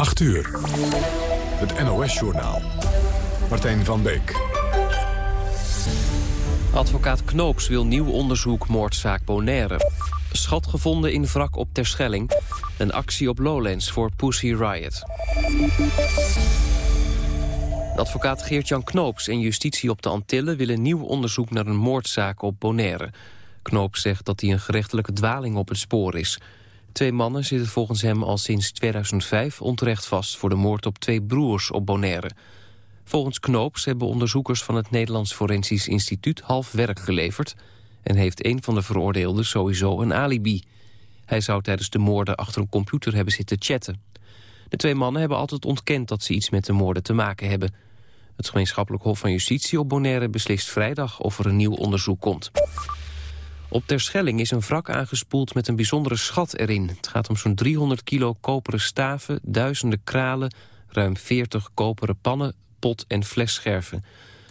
8 uur. Het NOS-journaal. Martijn van Beek. Advocaat Knoops wil nieuw onderzoek moordzaak Bonaire. Schat gevonden in wrak op Terschelling. Een actie op Lowlands voor Pussy Riot. Advocaat Geert-Jan Knoops en justitie op de Antillen... willen nieuw onderzoek naar een moordzaak op Bonaire. Knoops zegt dat hij een gerechtelijke dwaling op het spoor is... Twee mannen zitten volgens hem al sinds 2005 onterecht vast... voor de moord op twee broers op Bonaire. Volgens Knoops hebben onderzoekers van het Nederlands Forensisch Instituut... half werk geleverd en heeft een van de veroordeelden sowieso een alibi. Hij zou tijdens de moorden achter een computer hebben zitten chatten. De twee mannen hebben altijd ontkend dat ze iets met de moorden te maken hebben. Het gemeenschappelijk hof van justitie op Bonaire beslist vrijdag of er een nieuw onderzoek komt. Op Terschelling is een wrak aangespoeld met een bijzondere schat erin. Het gaat om zo'n 300 kilo koperen staven, duizenden kralen... ruim 40 koperen pannen, pot- en flesscherven.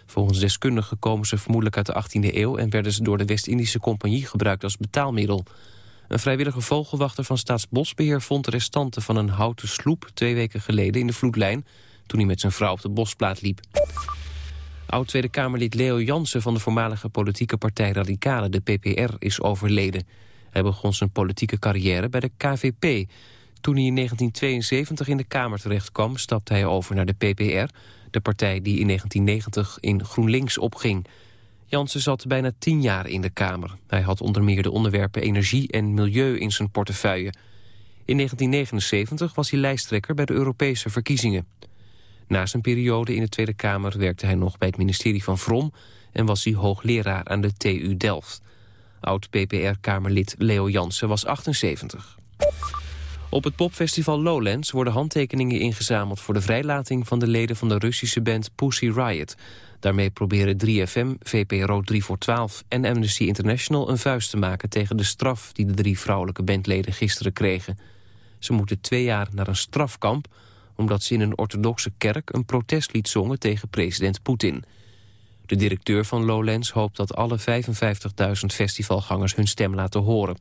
Volgens deskundigen komen ze vermoedelijk uit de 18e eeuw... en werden ze door de West-Indische Compagnie gebruikt als betaalmiddel. Een vrijwillige vogelwachter van Staatsbosbeheer vond de restanten van een houten sloep... twee weken geleden in de vloedlijn toen hij met zijn vrouw op de bosplaat liep. Oud-Tweede Kamerlid Leo Jansen van de voormalige politieke partij Radicale, de PPR, is overleden. Hij begon zijn politieke carrière bij de KVP. Toen hij in 1972 in de Kamer terecht kwam, stapte hij over naar de PPR... de partij die in 1990 in GroenLinks opging. Jansen zat bijna tien jaar in de Kamer. Hij had onder meer de onderwerpen energie en milieu in zijn portefeuille. In 1979 was hij lijsttrekker bij de Europese verkiezingen. Na zijn periode in de Tweede Kamer werkte hij nog bij het ministerie van Vrom... en was hij hoogleraar aan de TU Delft. Oud-PPR-kamerlid Leo Jansen was 78. Op het popfestival Lowlands worden handtekeningen ingezameld... voor de vrijlating van de leden van de Russische band Pussy Riot. Daarmee proberen 3FM, VPRO 3 voor 12 en Amnesty International... een vuist te maken tegen de straf die de drie vrouwelijke bandleden gisteren kregen. Ze moeten twee jaar naar een strafkamp omdat ze in een orthodoxe kerk een protestlied zongen tegen president Poetin. De directeur van Lowlands hoopt dat alle 55.000 festivalgangers hun stem laten horen.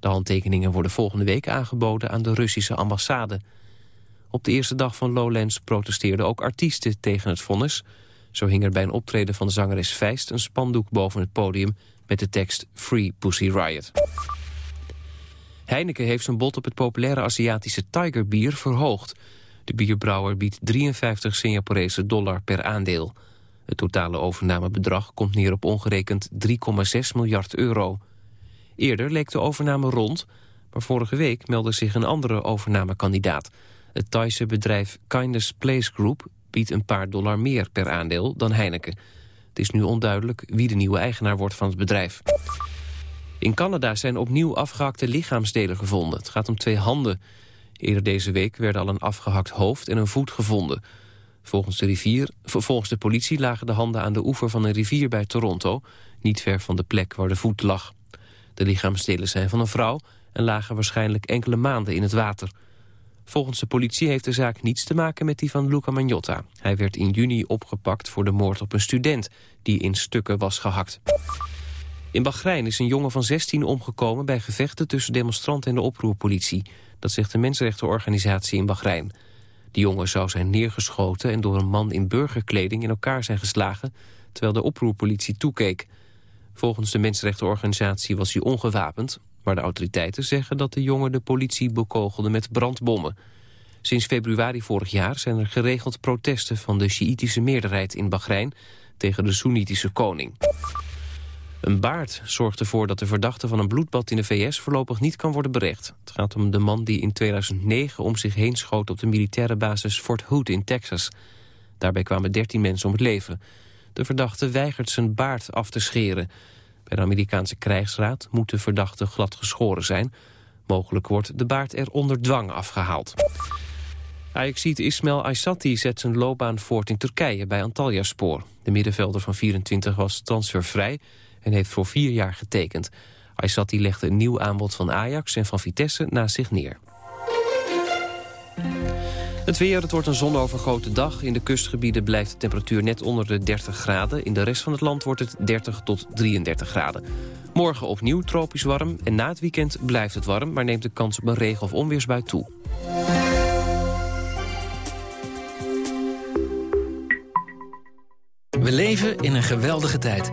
De handtekeningen worden volgende week aangeboden aan de Russische ambassade. Op de eerste dag van Lowlands protesteerden ook artiesten tegen het vonnis. Zo hing er bij een optreden van de zangeres Feist een spandoek boven het podium met de tekst Free Pussy Riot. Heineken heeft zijn bod op het populaire Aziatische Tiger Bier verhoogd. De bierbrouwer biedt 53 Singaporese dollar per aandeel. Het totale overnamebedrag komt neer op ongerekend 3,6 miljard euro. Eerder leek de overname rond, maar vorige week meldde zich een andere overnamekandidaat. Het Thaise bedrijf Kindness Place Group biedt een paar dollar meer per aandeel dan Heineken. Het is nu onduidelijk wie de nieuwe eigenaar wordt van het bedrijf. In Canada zijn opnieuw afgehakte lichaamsdelen gevonden. Het gaat om twee handen. Eerder deze week werden al een afgehakt hoofd en een voet gevonden. Volgens de, rivier, volgens de politie lagen de handen aan de oever van een rivier bij Toronto... niet ver van de plek waar de voet lag. De lichaamsdelen zijn van een vrouw en lagen waarschijnlijk enkele maanden in het water. Volgens de politie heeft de zaak niets te maken met die van Luca Magnotta. Hij werd in juni opgepakt voor de moord op een student... die in stukken was gehakt. In Bahrein is een jongen van 16 omgekomen bij gevechten tussen demonstranten en de oproerpolitie. Dat zegt de mensenrechtenorganisatie in Bahrein. De jongen zou zijn neergeschoten en door een man in burgerkleding in elkaar zijn geslagen, terwijl de oproerpolitie toekeek. Volgens de mensenrechtenorganisatie was hij ongewapend, maar de autoriteiten zeggen dat de jongen de politie bekogelde met brandbommen. Sinds februari vorig jaar zijn er geregeld protesten van de Sjiïtische meerderheid in Bahrein tegen de Soenitische koning. Een baard zorgt ervoor dat de verdachte van een bloedbad in de VS voorlopig niet kan worden berecht. Het gaat om de man die in 2009 om zich heen schoot op de militaire basis Fort Hood in Texas. Daarbij kwamen 13 mensen om het leven. De verdachte weigert zijn baard af te scheren. Bij de Amerikaanse krijgsraad moet de verdachte glad geschoren zijn. Mogelijk wordt de baard er onder dwang afgehaald. Ajaxiet Ismail Aysati zet zijn loopbaan voort in Turkije bij Antalyaspor. De middenvelder van 24 was transfervrij en heeft voor vier jaar getekend. Aysati legde een nieuw aanbod van Ajax en van Vitesse naast zich neer. Het weer, het wordt een zonovergoten dag. In de kustgebieden blijft de temperatuur net onder de 30 graden. In de rest van het land wordt het 30 tot 33 graden. Morgen opnieuw tropisch warm en na het weekend blijft het warm... maar neemt de kans op een regen- of onweersbui toe. We leven in een geweldige tijd.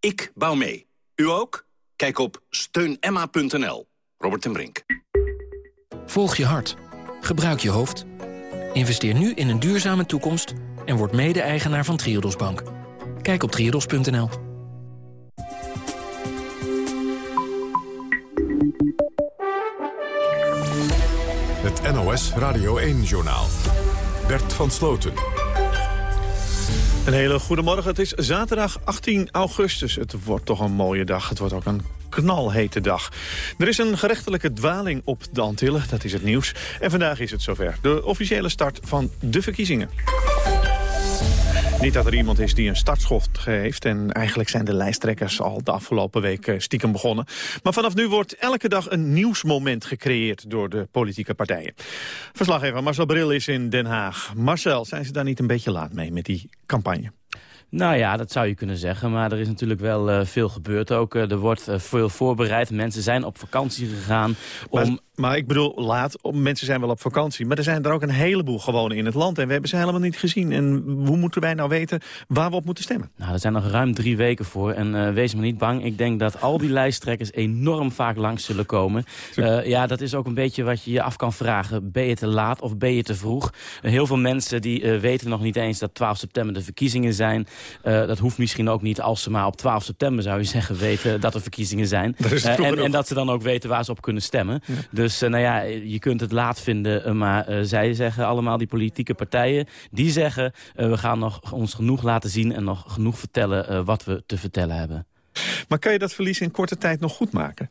Ik bouw mee. U ook? Kijk op steunemma.nl. Robert en Brink. Volg je hart. Gebruik je hoofd. Investeer nu in een duurzame toekomst en word mede-eigenaar van Triodos Bank. Kijk op triodos.nl. Het NOS Radio 1-journaal. Bert van Sloten. Een hele goede morgen. Het is zaterdag 18 augustus. Het wordt toch een mooie dag. Het wordt ook een knalhete dag. Er is een gerechtelijke dwaling op de Antillen, dat is het nieuws. En vandaag is het zover. De officiële start van de verkiezingen. Niet dat er iemand is die een startschot heeft. En eigenlijk zijn de lijsttrekkers al de afgelopen week eh, stiekem begonnen. Maar vanaf nu wordt elke dag een nieuwsmoment gecreëerd door de politieke partijen. Verslaggever Marcel Bril is in Den Haag. Marcel, zijn ze daar niet een beetje laat mee met die campagne? Nou ja, dat zou je kunnen zeggen. Maar er is natuurlijk wel uh, veel gebeurd ook. Uh, er wordt uh, veel voorbereid. Mensen zijn op vakantie gegaan om... Maar, ik bedoel, laat, mensen zijn wel op vakantie. Maar er zijn er ook een heleboel gewoon in het land. En we hebben ze helemaal niet gezien. En hoe moeten wij nou weten waar we op moeten stemmen? Nou, er zijn nog ruim drie weken voor. En wees maar niet bang. Ik denk dat al die lijsttrekkers enorm vaak langs zullen komen. ja, dat is ook een beetje wat je je af kan vragen. Ben je te laat of ben je te vroeg? heel veel mensen die weten nog niet eens dat 12 september de verkiezingen zijn. Dat hoeft misschien ook niet als ze maar op 12 september, zou je zeggen, weten dat er verkiezingen zijn. En, en, dat ze dan ook weten waar ze op kunnen stemmen. Ja. Dus uh, nou ja, je kunt het laat vinden, maar zij zeggen allemaal, die politieke partijen, die zeggen, we gaan nog ons genoeg laten zien en nog genoeg vertellen wat we te vertellen hebben. Maar kan je dat verlies in korte tijd nog goed maken?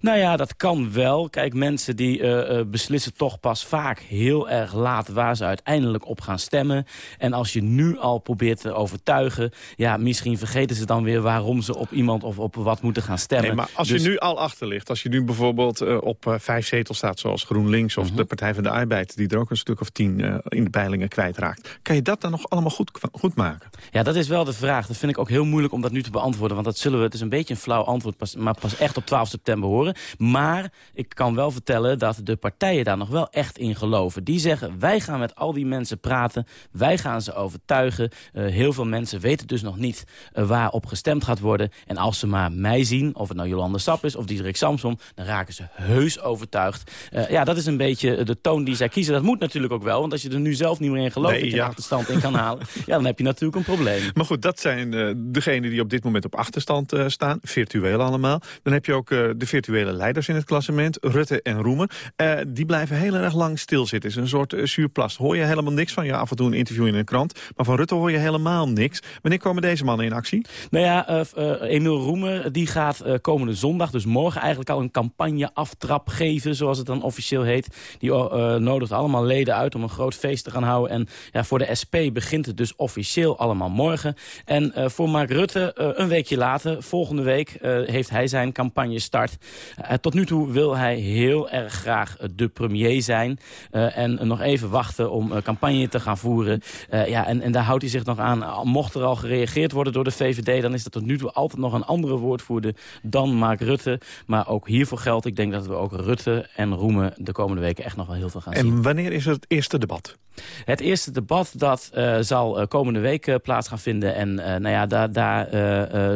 Nou ja, dat kan wel. Kijk, mensen die uh, uh, beslissen toch pas vaak heel erg laat waar ze uiteindelijk op gaan stemmen. En als je nu al probeert te overtuigen, ja, misschien vergeten ze dan weer waarom ze op iemand of op wat moeten gaan stemmen. Nee, maar als dus... je nu al achter ligt, als je nu bijvoorbeeld uh, op vijf zetels staat zoals GroenLinks of -huh. de Partij van de Arbeid, die er ook een stuk of tien in de peilingen kwijtraakt. Kan je dat dan nog allemaal goed, goed maken? Ja, dat is wel de vraag. Dat vind ik ook heel moeilijk om dat nu te beantwoorden, want dat zullen we, het is een beetje een flauw antwoord, maar pas echt op 12 september horen. Maar ik kan wel vertellen dat de partijen daar nog wel echt in geloven. Die zeggen, wij gaan met al die mensen praten. Wij gaan ze overtuigen. Uh, heel veel mensen weten dus nog niet uh, waarop gestemd gaat worden. En als ze maar mij zien, of het nou Jolande Sap is of Diederik Samsom... dan raken ze heus overtuigd. Uh, ja, dat is een beetje de toon die zij kiezen. Dat moet natuurlijk ook wel, want als je er nu zelf niet meer in gelooft... Nee, dat je ja. achterstand in kan halen, ja, dan heb je natuurlijk een probleem. Maar goed, dat zijn degenen die op dit moment op achterstand staan. Virtueel allemaal. Dan heb je ook de virtuele leiders in het klassement, Rutte en Roemer. Uh, die blijven heel erg lang stilzitten. Is een soort uh, zuurplast. Hoor je helemaal niks van. je af en toe een interview in een krant. Maar van Rutte hoor je helemaal niks. Wanneer komen deze mannen in actie? Nou ja, uh, Emiel Roemer die gaat komende zondag, dus morgen eigenlijk al een campagne-aftrap geven, zoals het dan officieel heet. Die nodigt allemaal leden uit om een groot feest te gaan houden. En ja, voor de SP begint het dus officieel allemaal morgen. En voor Mark Rutte een weekje later, volgende week, heeft hij zijn campagne start. Uh, tot nu toe wil hij heel erg graag de premier zijn. En nog even wachten om campagne te gaan voeren. ja, en, en daar houdt hij zich nog aan. Mocht er al gereageerd worden door de VVD... dan is dat tot nu toe altijd nog een andere woordvoerder dan Mark Rutte. Maar ook hiervoor geldt, ik denk dat we ook Rutte en Roemen... de komende weken echt nog wel heel veel gaan en zien. En wanneer is het eerste debat? Het eerste debat dat uh, zal uh, komende week uh, plaats gaan vinden. En nou ja, daar, daar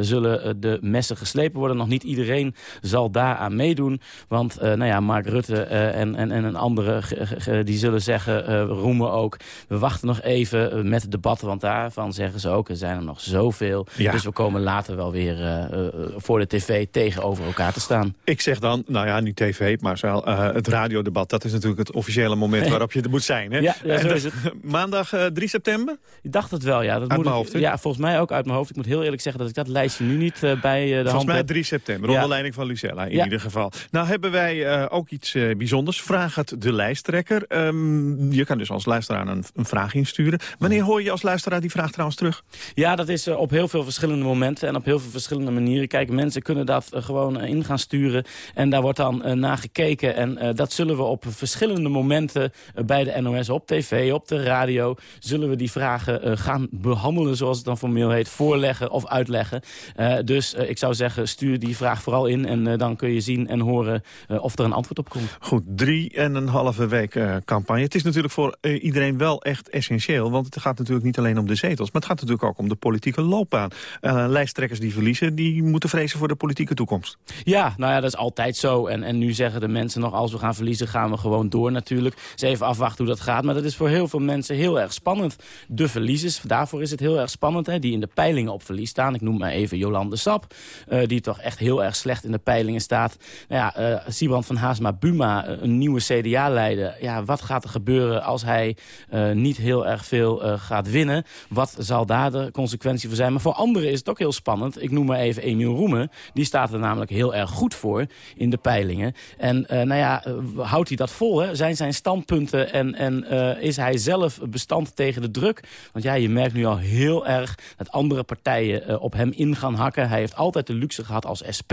zullen de messen geslepen worden. Nog niet iedereen zal daaraan meedoen. Want nou ja, Mark Rutte en, en, en een andere die zullen zeggen, roemen ook... we wachten nog even met het debat, want daarvan zeggen ze ook... er zijn er nog zoveel. Ja. Dus we komen later wel weer voor de tv tegenover elkaar te staan. Ik zeg dan, nou ja, niet tv, maar het radiodebat... dat is natuurlijk het officiële moment waarop je er moet zijn. Hè? Ja, is Zo is het. Maandag 3 september? Ik dacht het wel, ja. Dat uit moet mijn hoofd, Ja, volgens mij ook uit mijn hoofd. Ik moet heel eerlijk zeggen dat ik dat lijstje nu niet bij de volgens hand mij heb. 3 september, onder leiding van In ieder geval. Nou hebben wij ook iets bijzonders. Vraag het de lijsttrekker. Ehm, je kan dus als luisteraar een, een, vraag insturen. Wanneer hoor je als luisteraar die vraag trouwens terug? Ja, dat is op heel veel verschillende momenten en op heel veel verschillende manieren. Kijk, mensen kunnen dat gewoon in gaan sturen en daar wordt dan naar gekeken. En dat zullen we op verschillende momenten bij de NOS op tv, op de radio... zullen we die vragen gaan behandelen, zoals het dan formeel heet... voorleggen of uitleggen. dus ik zou zeggen, stuur die vraag vooral in... en dan kun je zien en horen of er een antwoord op komt. Goed, drie en een halve week uh, campagne. Het is natuurlijk voor uh, iedereen wel echt essentieel. Want het gaat natuurlijk niet alleen om de zetels. Maar het gaat natuurlijk ook om de politieke loopbaan. Lijsttrekkers die verliezen, die moeten vrezen voor de politieke toekomst. Ja, nou ja, dat is altijd zo. En, en nu zeggen de mensen nog, als we gaan verliezen, gaan we gewoon door natuurlijk. Ze even afwachten hoe dat gaat. Maar dat is voor heel veel mensen heel erg spannend. De verliezers, daarvoor is het heel erg spannend. Hè, die in de peilingen op verlies staan. Ik noem maar even Jolande Sap. die toch echt heel erg slecht in de peilingen staat. Nou ja, Sibrand van Haasma Buma, een nieuwe CDA-leider. Ja, wat gaat er gebeuren als hij uh, niet heel erg veel uh, gaat winnen? Wat zal daar de consequentie voor zijn? Maar voor anderen is het ook heel spannend. Ik noem maar even Emiel Roemen. Die staat er namelijk heel erg goed voor in de peilingen. En uh, nou ja, houdt hij dat vol? Zijn zijn standpunten en, en is hij zelf bestand tegen de druk? Want ja, je merkt nu al heel erg dat andere partijen op hem in gaan hakken. Hij heeft altijd de luxe gehad als SP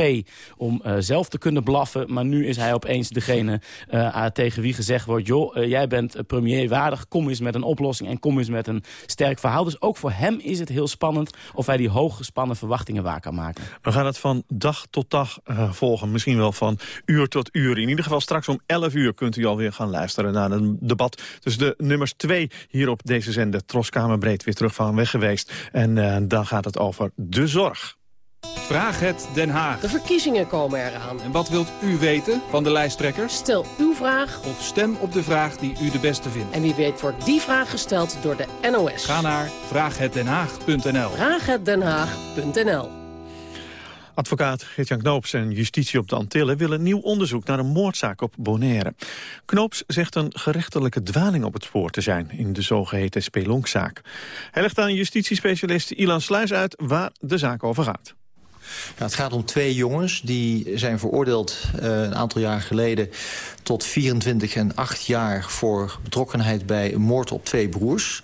om zelf te kunnen blaffen. Maar nu is hij opeens degene uh, tegen wie gezegd wordt... joh, uh, jij bent premier waardig, kom eens met een oplossing... en kom eens met een sterk verhaal. Dus ook voor hem is het heel spannend... of hij die hooggespannen verwachtingen waar kan maken. We gaan het van dag tot dag volgen. Misschien wel van uur tot uur. In ieder geval straks om 11 uur kunt u alweer gaan luisteren... naar een debat tussen de nummers 2 hier op deze zender. Troskamerbreed weer terug van weg geweest. En dan gaat het over de zorg. Vraag het Den Haag. De verkiezingen komen eraan. En wat wilt u weten van de lijsttrekkers? Stel uw vraag. Of stem op de vraag die u de beste vindt. En wie weet wordt die vraag gesteld door de NOS. Ga naar vraaghetdenhaag.nl Vraaghetdenhaag.nl Advocaat Geert-Jan Knoops en justitie op de Antillen willen nieuw onderzoek naar een moordzaak op Bonaire. Knoops zegt een gerechtelijke dwaling op het spoor te zijn in de zogeheten spelonkzaak. Hij legt aan justitiespecialist Ilan Sluis uit waar de zaak over gaat. Ja, het gaat om twee jongens die zijn veroordeeld uh, een aantal jaar geleden... tot 24 en 8 jaar voor betrokkenheid bij een moord op twee broers.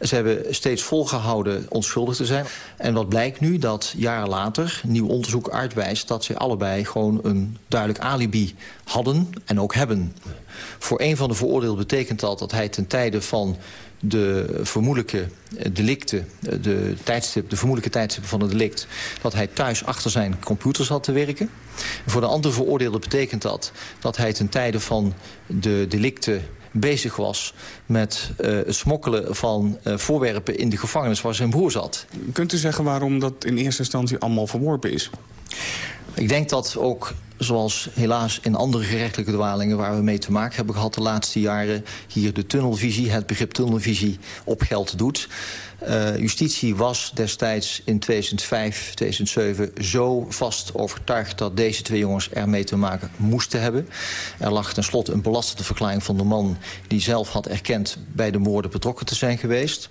Ze hebben steeds volgehouden onschuldig te zijn. En wat blijkt nu? Dat jaren later nieuw onderzoek uitwijst... dat ze allebei gewoon een duidelijk alibi hadden en ook hebben. Voor een van de veroordeelden betekent dat dat hij ten tijde van de vermoedelijke delicten, de, tijdstip, de vermoedelijke tijdstippen van het delict... dat hij thuis achter zijn computer zat te werken. En voor de andere veroordeelde betekent dat dat hij ten tijde van de delicten bezig was met uh, het smokkelen van uh, voorwerpen in de gevangenis waar zijn broer zat. Kunt u zeggen waarom dat in eerste instantie allemaal verworpen is? Ik denk dat ook zoals helaas in andere gerechtelijke dwalingen... waar we mee te maken hebben gehad de laatste jaren... hier de tunnelvisie, het begrip tunnelvisie op geld doet. Uh, justitie was destijds in 2005, 2007 zo vast overtuigd... dat deze twee jongens ermee te maken moesten hebben. Er lag tenslotte een belastende verklaring van de man... die zelf had erkend bij de moorden betrokken te zijn geweest.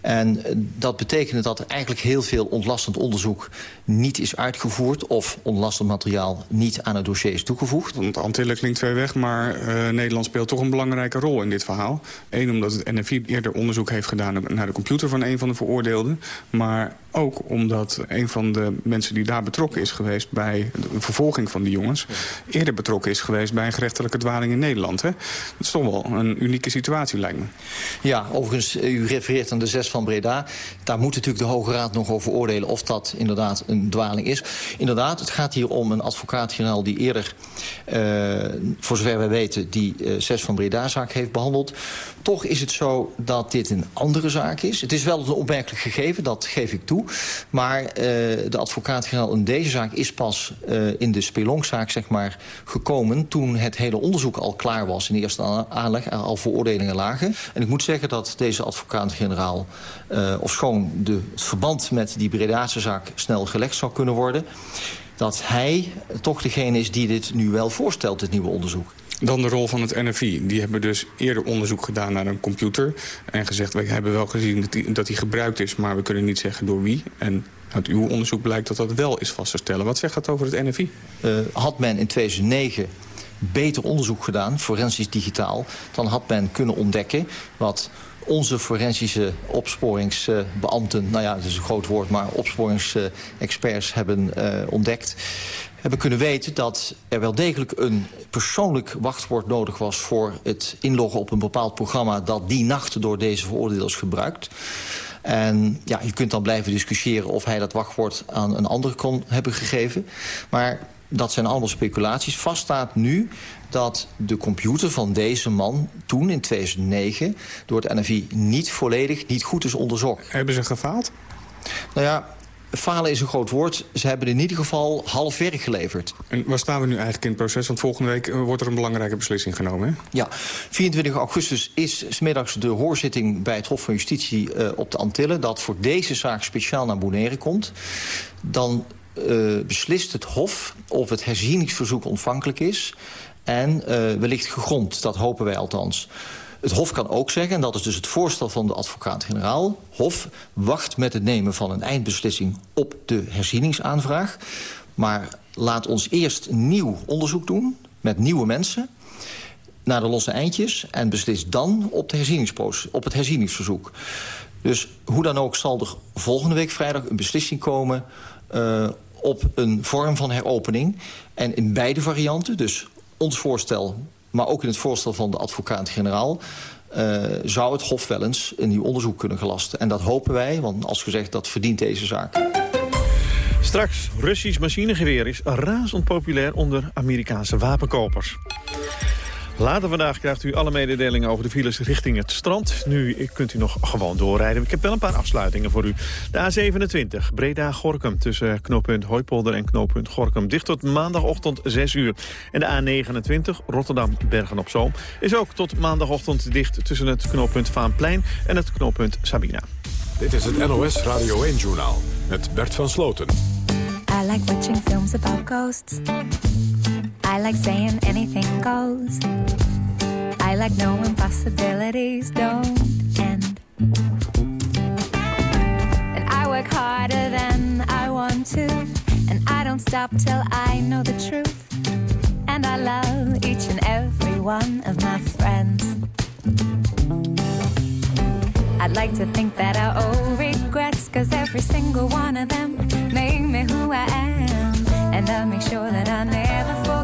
En dat betekende dat er eigenlijk heel veel ontlastend onderzoek niet is uitgevoerd... of ontlastend materiaal niet aan het dossier is toegevoegd. Want Antillen klinkt ver weg, maar uh, Nederland speelt toch een belangrijke rol in dit verhaal. Eén, omdat het NFI eerder onderzoek heeft gedaan naar de computer van een van de veroordeelden. Maar ook omdat een van de mensen die daar betrokken is geweest... bij de vervolging van die jongens... eerder betrokken is geweest bij een gerechtelijke dwaling in Nederland. Hè? Dat is toch wel een unieke situatie, lijkt me. Ja, overigens, u refereert aan de zes van Breda. Daar moet natuurlijk de Hoge Raad nog over oordelen... of dat inderdaad een dwaling is. Inderdaad, het gaat hier om een die eerder... Uh, voor zover wij weten, die uh, zes van Breda-zaak heeft behandeld. Toch is het zo dat dit een andere zaak is. Het is wel een opmerkelijk gegeven, dat geef ik toe. Maar uh, de advocaat-generaal in deze zaak is pas in de spelonkzaak zeg maar, gekomen... toen het hele onderzoek al klaar was in eerste aanleg, er al veroordelingen lagen. En ik moet zeggen dat deze advocaat-generaal... Uh, ofschoon de, het verband met die Bredaanse zaak snel gelegd zou kunnen worden dat hij toch degene is die dit nu wel voorstelt, dit nieuwe onderzoek. Dan de rol van het NFI. Die hebben dus eerder onderzoek gedaan naar een computer... en gezegd, we hebben wel gezien dat die, dat die gebruikt is... maar we kunnen niet zeggen door wie. En uit uw onderzoek blijkt dat dat wel is vast te stellen. Wat zegt dat over het NFI? Uh, had men in 2009 beter onderzoek gedaan, forensisch digitaal... dan had men kunnen ontdekken wat onze forensische opsporingsbeambten... nou ja, dat is een groot woord, maar opsporingsexperts hebben uh, ontdekt hebben kunnen weten dat er wel degelijk een persoonlijk wachtwoord nodig was... voor het inloggen op een bepaald programma dat die nacht door deze veroordeelers gebruikt. En ja, je kunt dan blijven discussiëren of hij dat wachtwoord aan een ander kon hebben gegeven. Maar dat zijn allemaal speculaties. Vast staat nu dat de computer van deze man toen in 2009... door het NFI niet volledig, niet goed is onderzocht. Hebben ze gefaald? Nou ja, falen is een groot woord. Ze hebben in ieder geval half werk geleverd. En waar staan we nu eigenlijk in het proces? Want volgende week eh, wordt er een belangrijke beslissing genomen, hè? Ja, 24 augustus is smiddags de hoorzitting bij het Hof van Justitie uh, op de Antillen... dat voor deze zaak speciaal naar Bonaire komt. Dan uh, beslist het Hof of het herzieningsverzoek ontvankelijk is... en uh, wellicht gegrond, dat hopen wij althans. Het Hof kan ook zeggen, en dat is dus het voorstel van de advocaat-generaal... Hof wacht met het nemen van een eindbeslissing op de herzieningsaanvraag... maar laat ons eerst nieuw onderzoek doen met nieuwe mensen naar de losse eindjes... en beslist dan op, de op het herzieningsverzoek. Dus hoe dan ook zal er volgende week vrijdag een beslissing komen... Uh, op een vorm van heropening. En in beide varianten, dus ons voorstel... maar ook in het voorstel van de advocaat-generaal... Uh, zou het Hof wel eens een nieuw onderzoek kunnen gelasten. En dat hopen wij, want als gezegd, dat verdient deze zaak. Straks, Russisch machinegeweer is razend populair onder Amerikaanse wapenkopers. Later vandaag krijgt u alle mededelingen over de files richting het strand. Nu kunt u nog gewoon doorrijden. Ik heb wel een paar afsluitingen voor u. De A27, Breda-Gorkum, tussen knooppunt Hooipolder en knooppunt Gorkum. Dicht tot maandagochtend 6 uur. En de A29, Rotterdam-Bergen-op-Zoom, is ook tot maandagochtend dicht... tussen het knooppunt Vaanplein en het knooppunt Sabina. Dit is het NOS Radio 1-journaal met Bert van Sloten. I like watching films about ghosts. I like saying anything goes. I like knowing possibilities don't end. And I work harder than I want to. And I don't stop till I know the truth. And I love each and every one of my friends. I'd like to think that I owe regrets, cause every single one of them made me who I am. And I'll make sure that I never forget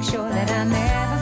make sure that I never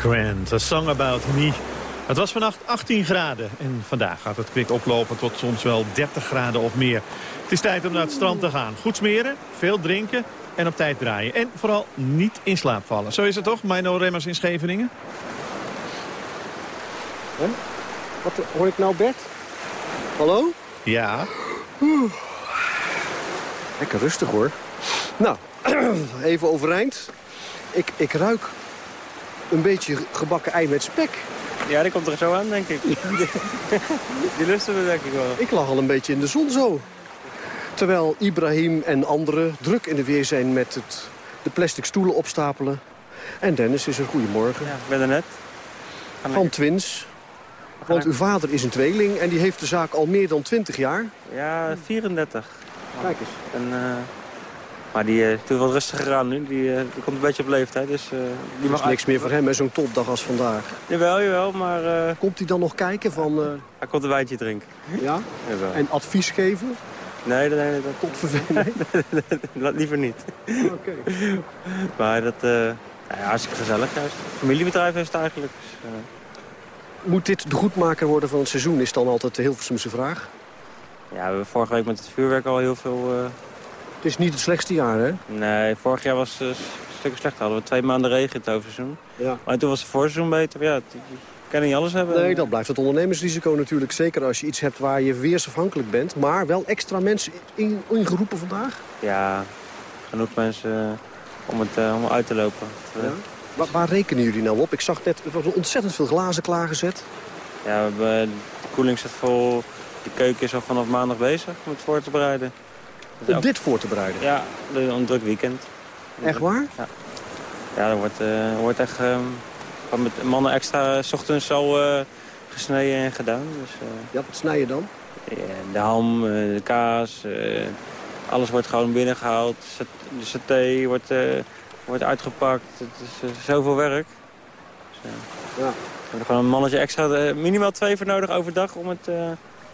Grant, A Song About Me. Het was vannacht 18 graden en vandaag gaat het kwik oplopen tot soms wel 30 graden of meer. Het is tijd om naar het strand te gaan. Goed smeren, veel drinken en op tijd draaien. En vooral niet in slaap vallen. Zo is het toch, Mino Remmers in Scheveningen? Wat hoor ik nou, Bert? Hallo? Ja. Oeh. Lekker rustig hoor. Nou, even overeind. Ik, ik ruik een beetje gebakken ei met spek. Ja, die komt er zo aan, denk ik. die lusten we denk ik wel. Ik lag al een beetje in de zon zo. Terwijl Ibrahim en anderen druk in de weer zijn met het, de plastic stoelen opstapelen. En Dennis is er goedemorgen. Ja, ik ben er net. Van Twins. Want uw vader is een tweeling en die heeft de zaak al meer dan 20 jaar. Ja, 34. Kijk eens. En, eh, maar die uh, doet wat rustiger aan nu. Die, uh, die komt een beetje op leeftijd. Dus, uh, die mag niks meer voor hem, zo'n topdag als vandaag. Jawel, jawel, maar... Komt hij dan nog kijken van... Hij komt een wijntje drinken. Ja? Jawel. En advies geven? Nee, nee, nee. Dat komt vervelend. nee, liever niet. Oké. Okay. maar dat... ja, hartstikke gezellig juist. Familiebedrijf is het eigenlijk. Dus, Moet dit de goedmaker worden van het seizoen, is dan altijd de Hilversumse vraag? Ja, we hebben vorige week met het vuurwerk al heel veel... Het is niet het slechtste jaar, hè? Nee, vorig jaar was het uh, een stuk slechter. Hadden we twee maanden regen in het overseizoen. Ja. Maar toen was het voorseizoen beter. Ja, je kan niet alles hebben. Nee, dat blijft het ondernemersrisico natuurlijk. Zeker als je iets hebt waar je weersafhankelijk bent. Maar wel extra mensen in, ingeroepen vandaag? Ja, genoeg mensen uh, om het om uit te lopen. Ja? Waar, waar, rekenen jullie nou op? Ik zag net, er worden ontzettend veel glazen klaargezet. Ja, we hebben de koeling zit vol. De keuken is al vanaf maandag bezig om het voor te bereiden. Om ook... dit voor te bereiden? Ja, een druk weekend. Echt waar? Ja, ja er wordt, uh, wordt echt um, met mannen extra s ochtends al uh, gesneden en gedaan. Dus, uh, ja, wat snij je dan? de ham, de kaas, alles wordt gewoon binnengehaald. De saté wordt wordt uitgepakt. Het is uh, zoveel werk. Dus, uh, ja. Gewoon een mannetje extra, uh, minimaal twee voor nodig overdag... om het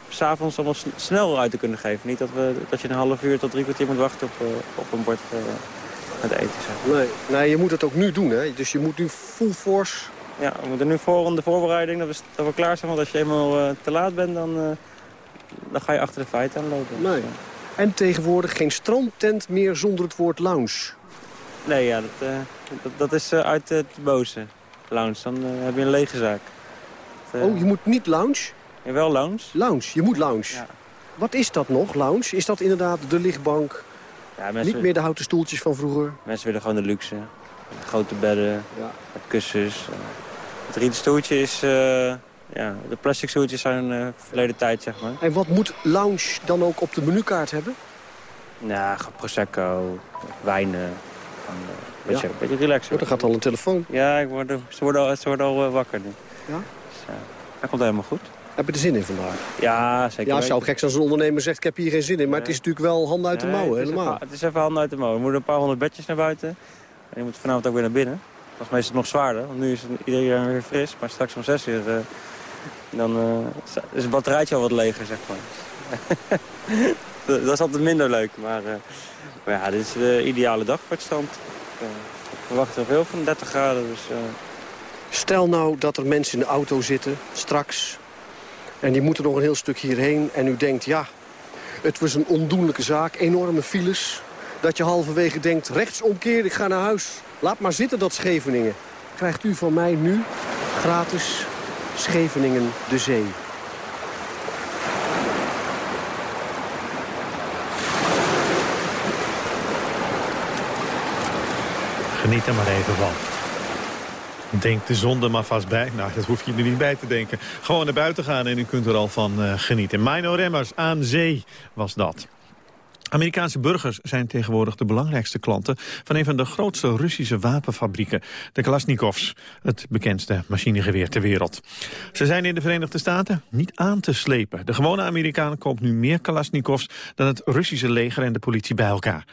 s'avonds allemaal snel uit te kunnen geven. Niet dat, we, dat je een half uur tot drie kwartier moet wachten op, op een bord met eten. Zeg. nee, nee, je moet het ook nu doen. Hè? Dus je moet nu full force... Ja, we moeten nu voor de voorbereiding, dat we, dat we klaar zijn. Want als je eenmaal te laat bent, dan, dan ga je achter de feiten aanlopen. Nee. En tegenwoordig geen strandtent meer zonder het woord lounge. Nee, ja, dat, uh, dat, dat, is uh, uit het boze lounge. Dan uh, heb je een lege zaak. Dat, oh, je moet niet lounge? Ja, wel lounge. Lounge, je moet lounge. Ja. Wat is dat nog, lounge? Is dat inderdaad de lichtbank? Ja, mensen, niet meer de houten stoeltjes van vroeger? Mensen willen gewoon de luxe. Grote bedden, ja. met kussens. Het rieten stoeltje is... ja, de plastic stoeltjes zijn verleden tijd, zeg maar. En wat moet lounge dan ook op de menukaart hebben? Ja, prosecco, wijnen. Een beetje, ja. beetje relaxen. Oh, er gaat al een telefoon. Ja, ik word, ze worden al, ze worden al uh, wakker nu. Ja? Dus, uh, dat komt helemaal goed. Heb je er zin in vandaag? Ja, zeker. Ja, het zou gek zijn als een ondernemer zegt, ik heb hier geen zin in. Maar nee. het is natuurlijk wel handen uit de mouwen, nee, het helemaal. Even, het is even handen uit de mouwen. We moeten een paar honderd bedjes naar buiten. En je moet vanavond ook weer naar binnen. Dat is meestal nog zwaarder, want nu is het iedereen weer fris. Maar straks om zes uur, uh, dan uh, is het batterijtje al wat leger, zeg maar. dat is altijd minder leuk, maar, maar ja, dit is de ideale dag voor het strand. We wachten er veel van 30 graden. Dus. Stel nou dat er mensen in de auto zitten, straks. En die moeten nog een heel stuk hierheen. En u denkt, ja, het was een ondoenlijke zaak. Enorme files. Dat je halverwege denkt, rechtsomkeer, ik ga naar huis. Laat maar zitten dat Scheveningen. Krijgt u van mij nu gratis Scheveningen de Zee. Geniet er maar even van. Denk de zonde maar vast bij. Nou, dat hoef je er niet bij te denken. Gewoon naar buiten gaan en u kunt er al van uh, genieten. Mino Remmers aan zee was dat. Amerikaanse burgers zijn tegenwoordig de belangrijkste klanten... van een van de grootste Russische wapenfabrieken, de Kalashnikovs. Het bekendste machinegeweer ter wereld. Ze zijn in de Verenigde Staten niet aan te slepen. De gewone Amerikaan koopt nu meer Kalashnikovs... dan het Russische leger en de politie bij elkaar.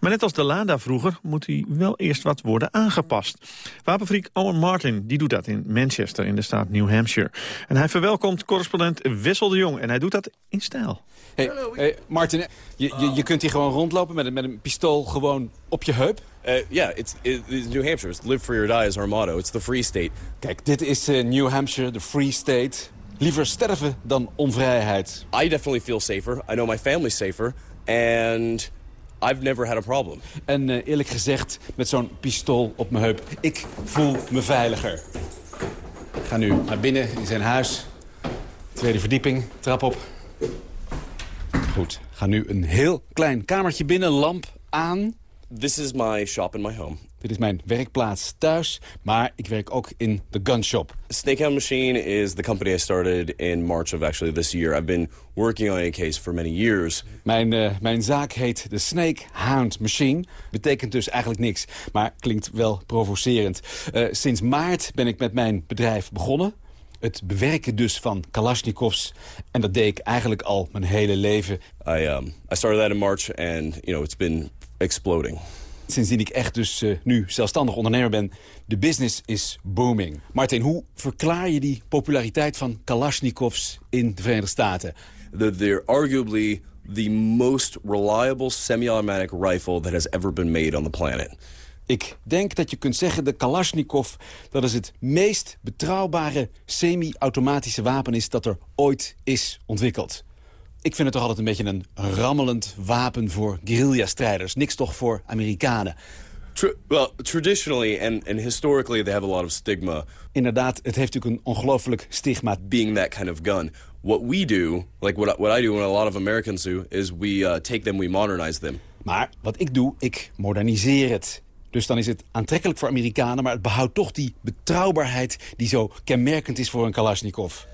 Maar net als de Lada vroeger moet hij wel eerst wat worden aangepast. Wapenfreak Owen Martin die doet dat in Manchester in de staat New Hampshire. En hij verwelkomt correspondent Wessel de Jong en hij doet dat in stijl. Hey, hey Martin, je, je, je kunt hier gewoon rondlopen met, een, met een pistool gewoon op je heup? Uh, yeah, it's, it's New Hampshire. It's live free or die is our motto. It's the free state. Kijk, dit is uh, New Hampshire, the free state. Liever sterven dan onvrijheid. I definitely feel safer. I know my family's safer. And I've never had a problem. En uh, eerlijk gezegd, met zo'n pistool op mijn heup, ik voel me veiliger. Ik ga nu naar binnen in zijn huis. Tweede verdieping, trap op. Goed, ga nu een heel klein kamertje binnen, lamp aan. This is my shop in my home. Dit is mijn werkplaats thuis, maar ik werk ook in de gunshop. Snakehound Machine is the company I started in March of actually this year. I've been working on AKs for many years. Mijn, uh, mijn zaak heet de Snakehound Machine. Betekent dus eigenlijk niks, maar klinkt wel provocerend. Uh, sinds maart ben ik met mijn bedrijf begonnen. Het bewerken dus van Kalashnikovs. En dat deed ik eigenlijk al mijn hele leven. I, um, I started that in March and you know, it's been exploding. Sindsdien ik echt dus uh, nu zelfstandig ondernemer ben, de business is booming. Martin, hoe verklaar je die populariteit van Kalashnikovs in de Verenigde Staten? They're arguably the most reliable semi-automatic rifle that has ever been made on the planet. Ik denk dat je kunt zeggen, de Kalashnikov... dat is het meest betrouwbare semi-automatische wapen is... dat er ooit is ontwikkeld. Ik vind het toch altijd een beetje een rammelend wapen voor guerrilla-strijders. Niks toch voor Amerikanen. Tra well, traditionally and, and historically they have a lot of stigma. Inderdaad, het heeft natuurlijk een ongelooflijk stigma. Being that kind of gun. What we do, like what, what I do and a lot of Americans do... is we uh, take them, we modernize them. Maar wat ik doe, ik moderniseer het. Dus dan is het aantrekkelijk voor Amerikanen... maar het behoudt toch die betrouwbaarheid die zo kenmerkend is voor een Kalashnikov.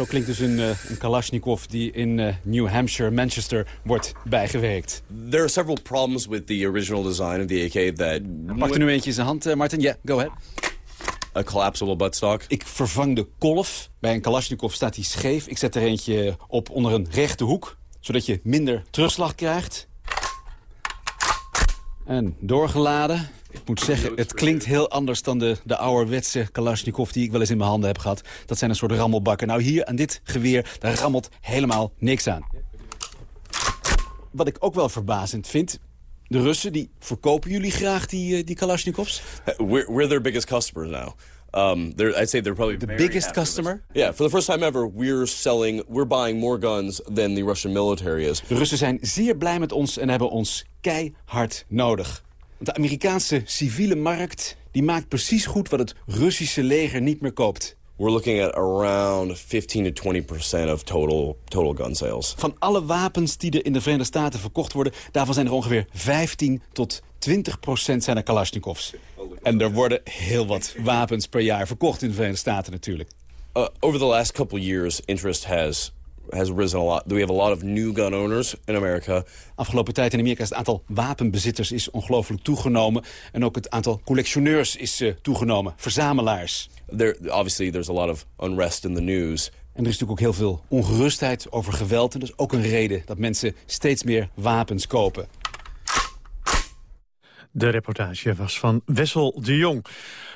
Zo klinkt dus een, uh, een Kalashnikov die in uh, New Hampshire, Manchester, wordt bijgewerkt. There are several problems with the original design of the AK that... Pak er nu eentje in zijn hand, uh, Martin. Ja, yeah, go ahead. A collapsible buttstock. Ik vervang de kolf. Bij een Kalashnikov staat hij scheef. Ik zet er eentje op onder een rechte hoek, zodat je minder terugslag krijgt. En doorgeladen. Ik moet zeggen, het klinkt heel anders dan de, de ouderwetse Kalashnikov die ik wel eens in mijn handen heb gehad. Dat zijn een soort rammelbakken. Nou, hier aan dit geweer, daar rammelt helemaal niks aan. Wat ik ook wel verbazend vind... De Russen, die verkopen jullie graag die, die Kalashnikovs? We're, we're their biggest customers now. Um, I'd say they're probably the biggest customer. Yeah, for the first time ever, we're selling, we're buying more guns than the Russian military is. De Russen zijn zeer blij met ons en hebben ons keihard nodig. Want de Amerikaanse civiele markt die maakt precies goed wat het Russische leger niet meer koopt. We're looking at around 15 to 20 percent of total, total gun sales. Van alle wapens die er in de Verenigde Staten verkocht worden... daarvan zijn er ongeveer 15 tot 20 procent zijn er Kalashnikovs. En er worden heel wat wapens per jaar verkocht in de Verenigde Staten natuurlijk. Uh, over the last couple years, interest has has risen a lot. We have a lot of new gun owners in America. Afgelopen tijd in Amerika is het aantal wapenbezitters is ongelooflijk toegenomen. En ook het aantal collectioneurs is uh, toegenomen, verzamelaars. There, obviously, there's a lot of unrest in the news. En er is natuurlijk ook heel veel ongerustheid over geweld. En dat is ook een reden dat mensen steeds meer wapens kopen. De reportage was van Wessel de Jong.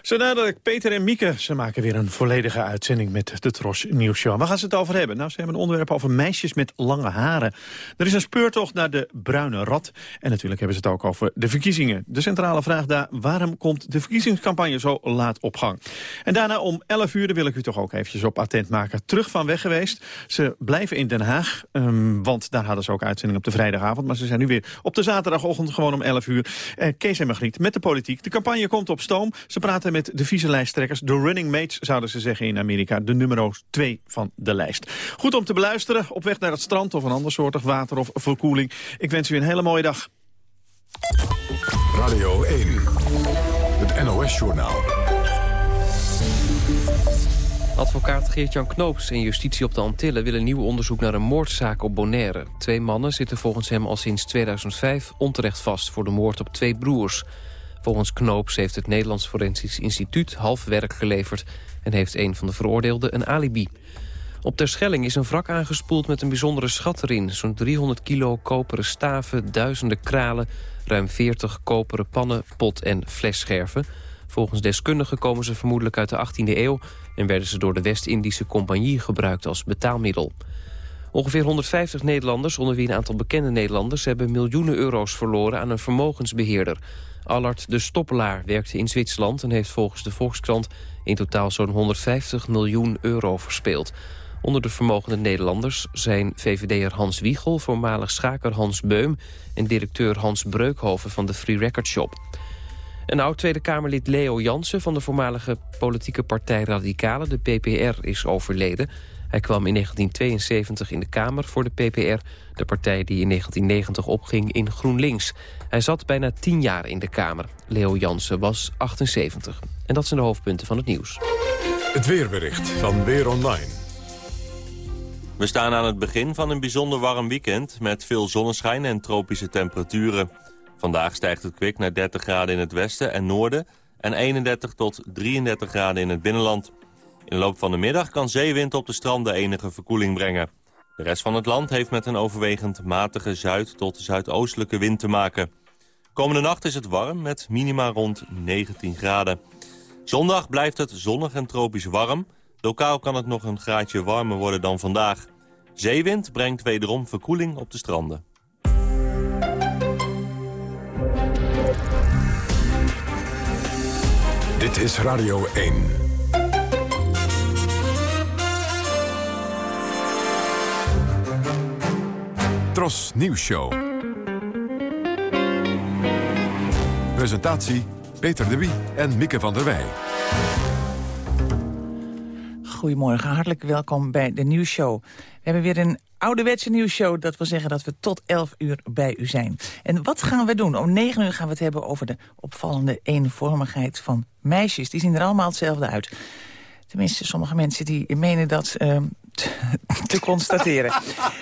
Zo dadelijk Peter en Mieke. Ze maken weer een volledige uitzending met de Tros Nieuws Show. Waar gaan ze het over hebben? Nou, ze hebben een onderwerp over meisjes met lange haren. Er is een speurtocht naar de bruine rat. En natuurlijk hebben ze het ook over de verkiezingen. De centrale vraag daar, waarom komt de verkiezingscampagne zo laat op gang? En daarna om 11 uur, wil ik u toch ook eventjes op attent maken. Terug van weg geweest. Ze blijven in Den Haag, um, want daar hadden ze ook uitzending op de vrijdagavond. Maar ze zijn nu weer op de zaterdagochtend gewoon om 11 uur. Uh, Kees en Margriet met de politiek. De campagne komt op stoom. Ze praten met de vice-lijsttrekkers. De running mates, zouden ze zeggen in Amerika. De nummer 2 van de lijst. Goed om te beluisteren. Op weg naar het strand of een ander soortig water of verkoeling. Ik wens u een hele mooie dag. Radio 1, het NOS-journaal. Advocaat Geert-Jan Knoops en justitie op de Antillen... willen nieuw onderzoek naar een moordzaak op Bonaire. Twee mannen zitten volgens hem al sinds 2005 onterecht vast... voor de moord op twee broers. Volgens Knoops heeft het Nederlands Forensisch Instituut half werk geleverd... en heeft een van de veroordeelden een alibi. Op Terschelling is een wrak aangespoeld met een bijzondere schat erin. Zo'n 300 kilo koperen staven, duizenden kralen... ruim 40 koperen pannen, pot- en flesscherven. Volgens deskundigen komen ze vermoedelijk uit de 18e eeuw... en werden ze door de West-Indische Compagnie gebruikt als betaalmiddel. Ongeveer 150 Nederlanders, onder wie een aantal bekende Nederlanders... hebben miljoenen euro's verloren aan een vermogensbeheerder. Allard de Stoppelaar werkte in Zwitserland... en heeft volgens de Volkskrant in totaal zo'n 150 miljoen euro verspeeld. Onder de vermogende Nederlanders zijn VVD'er Hans Wiegel... voormalig schaker Hans Beum en directeur Hans Breukhoven van de Free Record Shop. Een oud-Tweede Kamerlid Leo Jansen van de voormalige politieke partij Radicale, de PPR, is overleden. Hij kwam in 1972 in de Kamer voor de PPR, de partij die in 1990 opging in GroenLinks. Hij zat bijna tien jaar in de Kamer. Leo Jansen was 78. En dat zijn de hoofdpunten van het nieuws. Het weerbericht van Weer Online. We staan aan het begin van een bijzonder warm weekend... met veel zonneschijn en tropische temperaturen. Vandaag stijgt het kwik naar 30 graden in het westen en noorden... en 31 tot 33 graden in het binnenland. In de loop van de middag kan zeewind op de stranden enige verkoeling brengen. De rest van het land heeft met een overwegend matige zuid- tot zuidoostelijke wind te maken. Komende nacht is het warm met minima rond 19 graden. Zondag blijft het zonnig en tropisch warm. Lokaal kan het nog een graadje warmer worden dan vandaag. Zeewind brengt wederom verkoeling op de stranden. Dit is Radio 1. Tros Nieuws Show. Presentatie Peter de Wie en Mieke van der Wij. Goedemorgen, hartelijk welkom bij de nieuwsshow. We hebben weer een ouderwetse nieuwsshow. Dat wil zeggen dat we tot 11 uur bij u zijn. En wat gaan we doen? Om 9 uur gaan we het hebben over de opvallende eenvormigheid van meisjes. Die zien er allemaal hetzelfde uit. Tenminste, sommige mensen die menen dat uh, te constateren.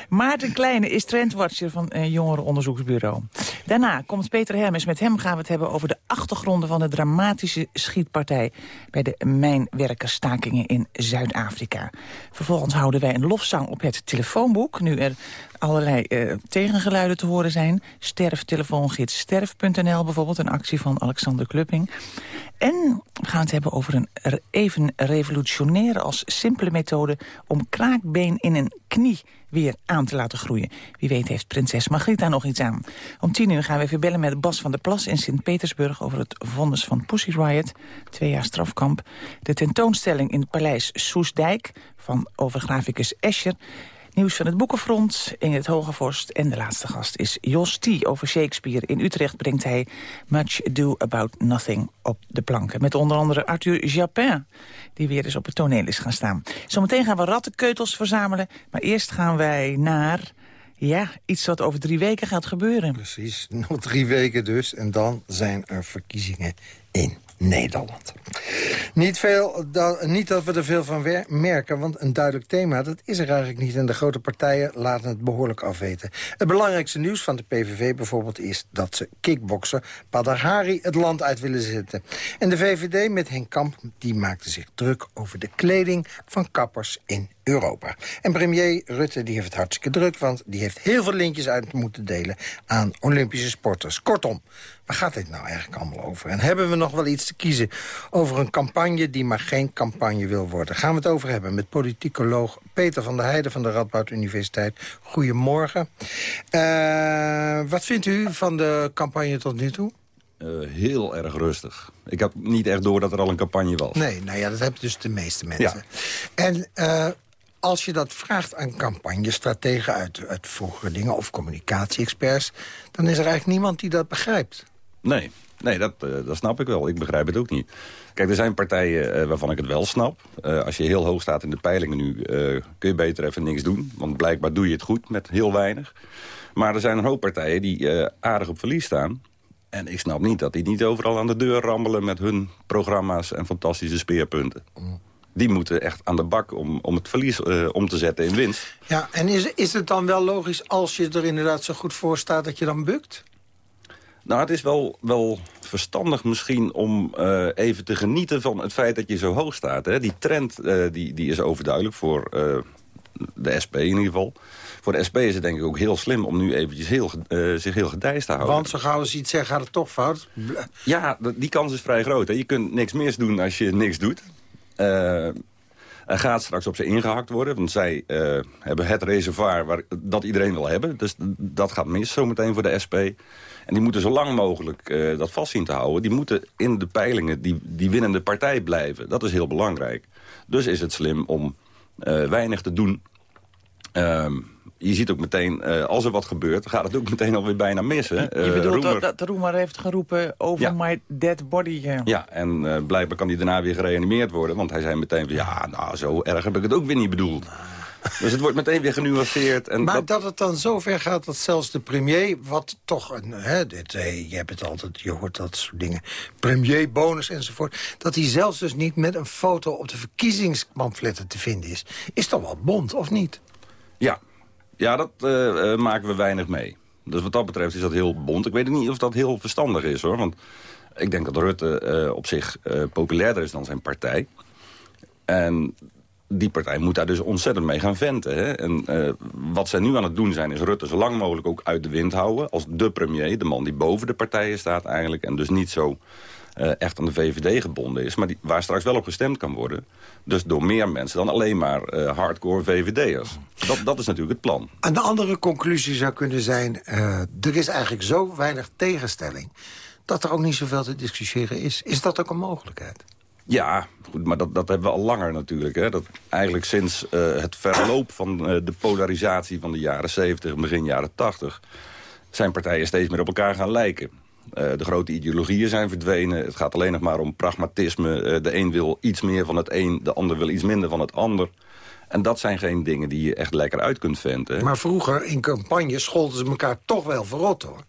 Maarten Kleine is trendwatcher van een jongerenonderzoeksbureau. Daarna komt Peter Hermes. Met hem gaan we het hebben over de achtergronden van de dramatische schietpartij... bij de mijnwerkersstakingen in Zuid-Afrika. Vervolgens houden wij een lofzang op het telefoonboek. Nu er allerlei uh, tegengeluiden te horen zijn. Sterftelefoongids sterf.nl bijvoorbeeld, een actie van Alexander Klupping. En we gaan het hebben over een even revolutionaire als simpele methode... om kraakbeen in een knie weer aan te laten groeien. Wie weet heeft prinses Margriet nog iets aan. Om tien uur gaan we even bellen met Bas van der Plas in Sint-Petersburg... over het vonnis van Pussy Riot, twee jaar strafkamp. De tentoonstelling in het paleis Soesdijk van overgraficus Escher... Nieuws van het Boekenfront, in het Hogevorst. En de laatste gast is Jos T. Over Shakespeare. In Utrecht brengt hij Much Ado About Nothing op de planken. Met onder andere Arthur Japin, die weer eens op het toneel is gaan staan. Zometeen gaan we rattenkeutels verzamelen. Maar eerst gaan wij naar... Ja, iets wat over drie weken gaat gebeuren. Precies, nog drie weken dus. En dan zijn er verkiezingen in Nederland. Niet, veel, dat, niet dat we er veel van merken, want een duidelijk thema... dat is er eigenlijk niet en de grote partijen laten het behoorlijk afweten. Het belangrijkste nieuws van de PVV bijvoorbeeld is... dat ze kickbokser Badr Hari het land uit willen zetten. En de VVD met Henk Kamp die maakte zich druk over de kleding van kappers in Europa. En premier Rutte die heeft het hartstikke druk... want die heeft heel veel lintjes uit moeten delen aan Olympische sporters. Kortom, waar gaat dit nou eigenlijk allemaal over? En hebben we nog wel iets te kiezen over een campagne... die maar geen campagne wil worden? Gaan we het over hebben met politicoloog Peter van der Heijden... van de Radboud Universiteit. Goedemorgen. Uh, wat vindt u van de campagne tot nu toe? Uh, heel erg rustig. Ik heb niet echt door dat er al een campagne was. Nee, nou ja, dat hebben dus de meeste mensen. Ja. En uh, als je dat vraagt aan campagnestrategen uit, uit vroegere dingen... of communicatie-experts, dan is er eigenlijk niemand die dat begrijpt. Nee, nee dat, uh, dat snap ik wel. Ik begrijp het ook niet. Kijk, er zijn partijen uh, waarvan ik het wel snap. Uh, als je heel hoog staat in de peilingen nu, kun je beter even niks doen. Want blijkbaar doe je het goed met heel weinig. Maar er zijn een hoop partijen die aardig op verlies staan. En ik snap niet dat die niet overal aan de deur rammelen... met hun programma's en fantastische speerpunten. Die moeten echt aan de bak om, om het verlies eh, om te zetten in winst. Ja, en is, is het dan wel logisch als je er inderdaad zo goed voor staat... dat je dan bukt? Nou, het is wel, wel verstandig misschien om eh, even te genieten van het feit dat je zo hoog staat. Hè? Die trend eh, die, die is overduidelijk voor de SP in ieder geval. Voor de SP is het denk ik ook heel slim om nu eventjes heel, zich heel gedijst te houden. Want zo gauw ze iets zeggen, gaat het toch fout? Ja, die kans is vrij groot. Hè? Je kunt niks mis doen als je niks doet. Eh, gaat straks op ze ingehakt worden. Want zij eh, hebben het reservoir waar, dat iedereen wil hebben. Dus dat gaat mis zometeen voor de SP. En die moeten zo lang mogelijk eh, dat vast zien te houden. Die moeten in de peilingen die, die winnende partij blijven. Dat is heel belangrijk. Dus is het slim om weinig te doen. Ehm, je ziet ook meteen, eh, als er wat gebeurt... gaat het ook meteen alweer bijna mis. Hè? Je Eh, bedoelt Roemer- dat, dat Roemer heeft geroepen over Ja. my dead body. ja, en eh, blijkbaar kan hij daarna weer gereanimeerd worden. Want hij zei meteen van, ja, nou, zo erg heb ik het ook weer niet bedoeld. Dus het wordt meteen weer genuanceerd. En Maar dat, dat het dan zover gaat dat zelfs de premier... wat toch een... Hè, dit, je hebt het altijd, je hoort dat soort dingen. Premierbonus enzovoort. Dat hij zelfs dus niet met een foto op de verkiezingspamfletten te vinden is. Is toch wel bond, of niet? ja, ja, dat eh, eh, maken we weinig mee. Dus wat dat betreft is dat heel bond. Ik weet niet of dat heel verstandig is, hoor. Want ik denk dat Rutte eh, op zich populairder is dan zijn partij. En die partij moet daar dus ontzettend mee gaan venten. Hè? En wat zij nu aan het doen zijn, is Rutte zo lang mogelijk ook uit de wind houden... als de premier, de man die boven de partijen staat eigenlijk... en dus niet zo eh, echt aan de VVD gebonden is... maar die, waar straks wel op gestemd kan worden. Dus door meer mensen dan alleen maar eh, hardcore VVD'ers. Dat, dat is natuurlijk het plan. Een andere conclusie zou kunnen zijn... eh, er is eigenlijk zo weinig tegenstelling... dat er ook niet zoveel te discussiëren is. Is dat ook een mogelijkheid? Ja, goed, maar dat, dat hebben we al langer natuurlijk. Hè. Dat eigenlijk sinds het verloop van de polarisatie van de jaren 70 en begin jaren 80... zijn partijen steeds meer op elkaar gaan lijken. Eh, de grote ideologieën zijn verdwenen. Het gaat alleen nog maar om pragmatisme. Eh, de een wil iets meer van het een, de ander wil iets minder van het ander. En dat zijn geen dingen die je echt lekker uit kunt venten. Maar vroeger in campagne scholden ze elkaar toch wel verrot, hoor.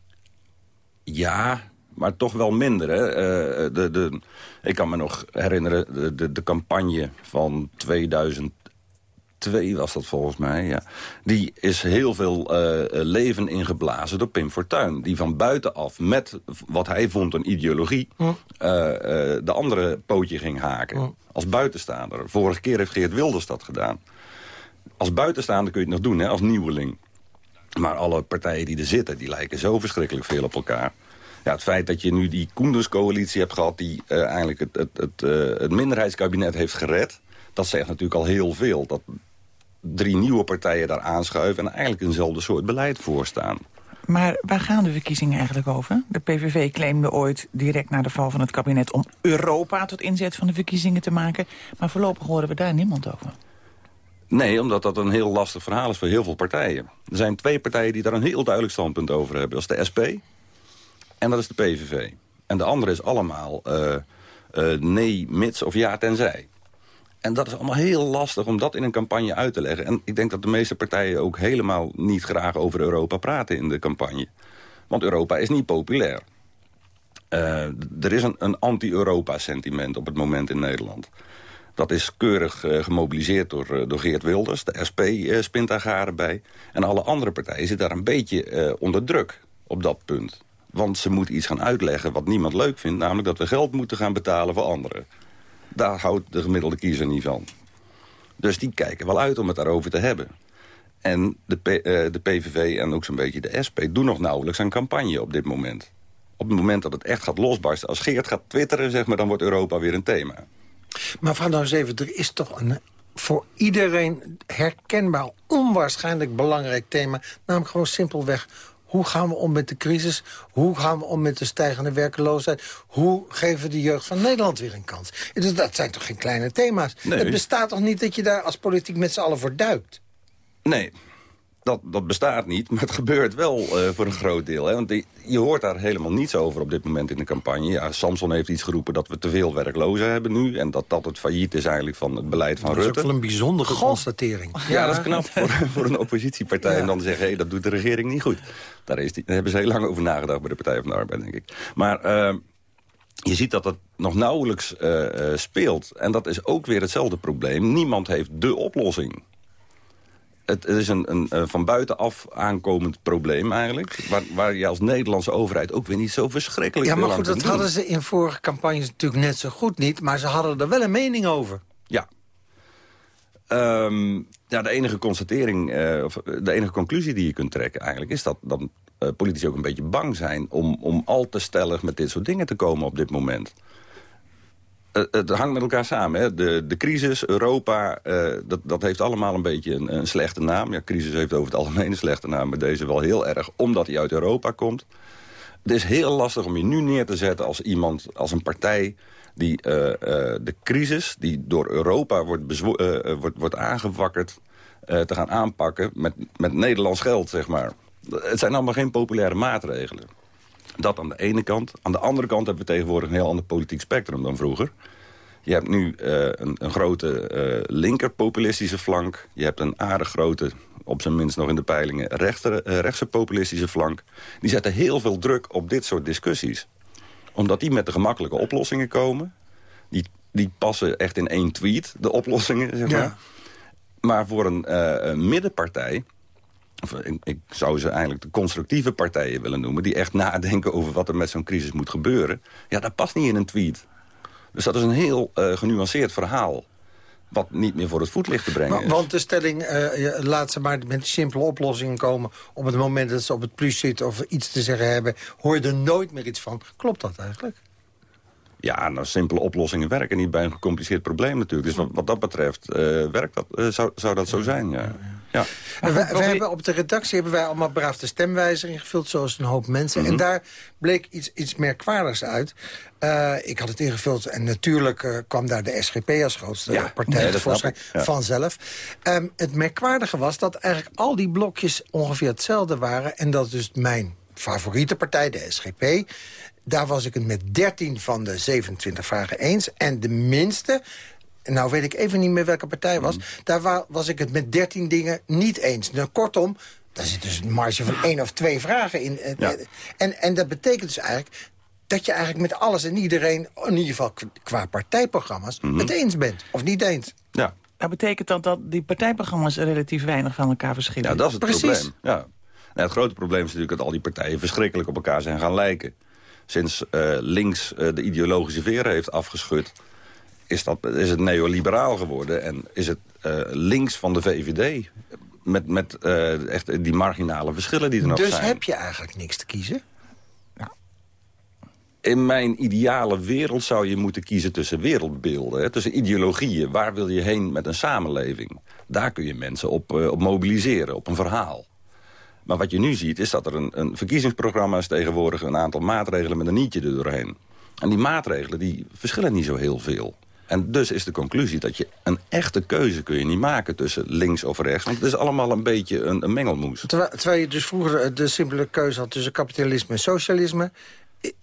Ja, maar toch wel minder. Hè? Eh, de, de, ik kan me nog herinneren, de, de, de campagne van 2002 was dat volgens mij. Ja. Die is heel veel eh, leven ingeblazen door Pim Fortuyn. Die van buitenaf met wat hij vond een ideologie... eh, eh, de andere pootje ging haken. Als buitenstaander. Vorige keer heeft Geert Wilders dat gedaan. Als buitenstaander kun je het nog doen, hè, als nieuweling. Maar alle partijen die er zitten, die lijken zo verschrikkelijk veel op elkaar. Ja, het feit dat je nu die Koenders-coalitie hebt gehad... die eh, eigenlijk het, het, het, eh, het minderheidskabinet heeft gered... dat zegt natuurlijk al heel veel. Dat drie nieuwe partijen daar aanschuiven... en eigenlijk eenzelfde soort beleid voorstaan. Maar waar gaan de verkiezingen eigenlijk over? De PVV claimde ooit direct na de val van het kabinet... om Europa tot inzet van de verkiezingen te maken. Maar voorlopig horen we daar niemand over. Nee, omdat dat een heel lastig verhaal is voor heel veel partijen. Er zijn twee partijen die daar een heel duidelijk standpunt over hebben. Dat is de SP en dat is de PVV. En de andere is allemaal eh, eh, nee, mits of ja, tenzij. En dat is allemaal heel lastig om dat in een campagne uit te leggen. En ik denk dat de meeste partijen ook helemaal niet graag over Europa praten in de campagne. Want Europa is niet populair. Eh, er is een, een anti-Europa-sentiment op het moment in Nederland. Dat is keurig eh, gemobiliseerd door, eh, door Geert Wilders. De SP spint daar garen bij. En alle andere partijen zitten daar een beetje onder druk op dat punt. Want ze moeten iets gaan uitleggen wat niemand leuk vindt. Namelijk dat we geld moeten gaan betalen voor anderen. Daar houdt de gemiddelde kiezer niet van. Dus die kijken wel uit om het daarover te hebben. En de, eh, de PVV en ook zo'n beetje de SP doen nog nauwelijks aan campagne op dit moment. Op het moment dat het echt gaat losbarsten. Als Geert gaat twitteren, zeg maar, dan wordt Europa weer een thema. Maar mevrouw nou eens even, er is toch een voor iedereen herkenbaar, onwaarschijnlijk belangrijk thema. Namelijk gewoon simpelweg, hoe gaan we om met de crisis? Hoe gaan we om met de stijgende werkeloosheid? Hoe geven we de jeugd van Nederland weer een kans? Dus dat zijn toch geen kleine thema's? Nee. Het bestaat toch niet dat je daar als politiek met z'n allen voor duikt? Nee. Dat, dat bestaat niet, maar het gebeurt wel uh, voor een groot deel. Hè? Want die, je hoort daar helemaal niets over op dit moment in de campagne. Ja, Samson heeft iets geroepen dat we te veel werklozen hebben nu... en dat dat het failliet is eigenlijk van het beleid van Rutte. Dat is ook wel een bijzondere constatering. Ja, ja, dat is knap voor, voor een oppositiepartij. Ja. En dan zeggen, hé, hey, dat doet de regering niet goed. Daar, is die, daar hebben ze heel lang over nagedacht bij de Partij van de Arbeid, denk ik. Maar... Uh, je ziet dat het nog nauwelijks uh, uh, speelt. En dat is ook weer hetzelfde probleem. Niemand heeft de oplossing het, is een, een, een, van buitenaf aankomend probleem eigenlijk. Waar, waar je als Nederlandse overheid ook weer niet zo verschrikkelijk Ja, maar goed, dat hadden ze in vorige campagnes natuurlijk net zo goed niet. Maar ze hadden er wel een mening over. Ja. Ehm, ja, de enige constatering, eh, of de enige conclusie die je kunt trekken eigenlijk... is dat, dat eh, politici ook een beetje bang zijn om, om al te stellig met dit soort dingen te komen op dit moment. Uh, het hangt met elkaar samen. Hè? De, de crisis, Europa, uh, dat, dat heeft allemaal een beetje een, een, slechte naam. Ja, crisis heeft over het algemeen een slechte naam, maar deze wel heel erg, omdat hij uit Europa komt. Het is heel lastig om je nu neer te zetten als iemand, als een partij die uh, de crisis die door Europa wordt, wordt, wordt aangewakkerd te gaan aanpakken met, met Nederlands geld, zeg maar. Het zijn allemaal geen populaire maatregelen. Dat aan de ene kant. Aan de andere kant hebben we tegenwoordig een heel ander politiek spectrum dan vroeger. Je hebt nu uh, een, een, grote uh, linkerpopulistische flank. Je hebt een aardig grote, op zijn minst nog in de peilingen, rechter, uh, rechtse populistische flank. Die zetten heel veel druk op dit soort discussies. Omdat die met de gemakkelijke oplossingen komen. Die, die passen echt in één tweet, de oplossingen, zeg maar. Ja. Maar voor een, een middenpartij ik, ik, zou ze eigenlijk de constructieve partijen willen noemen... die echt nadenken over wat er met zo'n crisis moet gebeuren. Ja, dat past niet in een tweet. Dus dat is een heel uh, genuanceerd verhaal wat niet meer voor het voetlicht te brengen maar, is. Want de stelling, uh, laat ze maar met simpele oplossingen komen... op het moment dat ze op het plus zitten of iets te zeggen hebben... hoor je er nooit meer iets van. Klopt dat eigenlijk? Ja, nou, simpele oplossingen werken niet bij een gecompliceerd probleem natuurlijk. Dus wat, wat dat betreft uh, werkt dat, zou, zou dat zo zijn, ja. ja. En wij, wij hebben op de redactie hebben wij allemaal braaf de stemwijzer ingevuld, zoals een hoop mensen. Mhm. Mm -hmm. En daar bleek iets, iets merkwaardigs uit. Uh, ik had het ingevuld en natuurlijk uh, kwam daar de SGP als grootste ja, partij nee, ja. vanzelf. Um, het merkwaardige was dat eigenlijk al die blokjes ongeveer hetzelfde waren. En dat dus mijn favoriete partij, de SGP... Daar was ik het met 13 van de 27 vragen eens. En de minste, nou weet ik even niet meer welke partij was... Mm. daar wa was ik het met 13 dingen niet eens. Nou, kortom, daar zit dus een marge van één of twee vragen in. Ja. En, en dat betekent dus eigenlijk dat je eigenlijk met alles en iedereen... in ieder geval qua partijprogramma's, mm -hmm. het eens bent. Of niet eens. Ja. Dat betekent dat, dat die partijprogramma's relatief weinig van elkaar verschillen. Ja, dat is het Precies. probleem. Ja. Nou, het grote probleem is natuurlijk dat al die partijen verschrikkelijk op elkaar zijn gaan lijken sinds uh, links uh, de ideologische veren heeft afgeschud... Is, dat, is het neoliberaal geworden en is het uh, links van de VVD... met, met echt die marginale verschillen die er nog dus zijn. Dus heb je eigenlijk niks te kiezen? In mijn ideale wereld zou je moeten kiezen tussen wereldbeelden. Hè, tussen ideologieën. Waar wil je heen met een samenleving? Daar kun je mensen op, op mobiliseren, op een verhaal. Maar wat je nu ziet is dat er een, een verkiezingsprogramma is tegenwoordig... een aantal maatregelen met een nietje er doorheen. En die maatregelen die verschillen niet zo heel veel. En dus is de conclusie dat je een echte keuze kun je niet maken tussen links of rechts. Want het is allemaal een beetje een, een mengelmoes. Terwijl, terwijl je dus vroeger de simpele keuze had tussen kapitalisme en socialisme...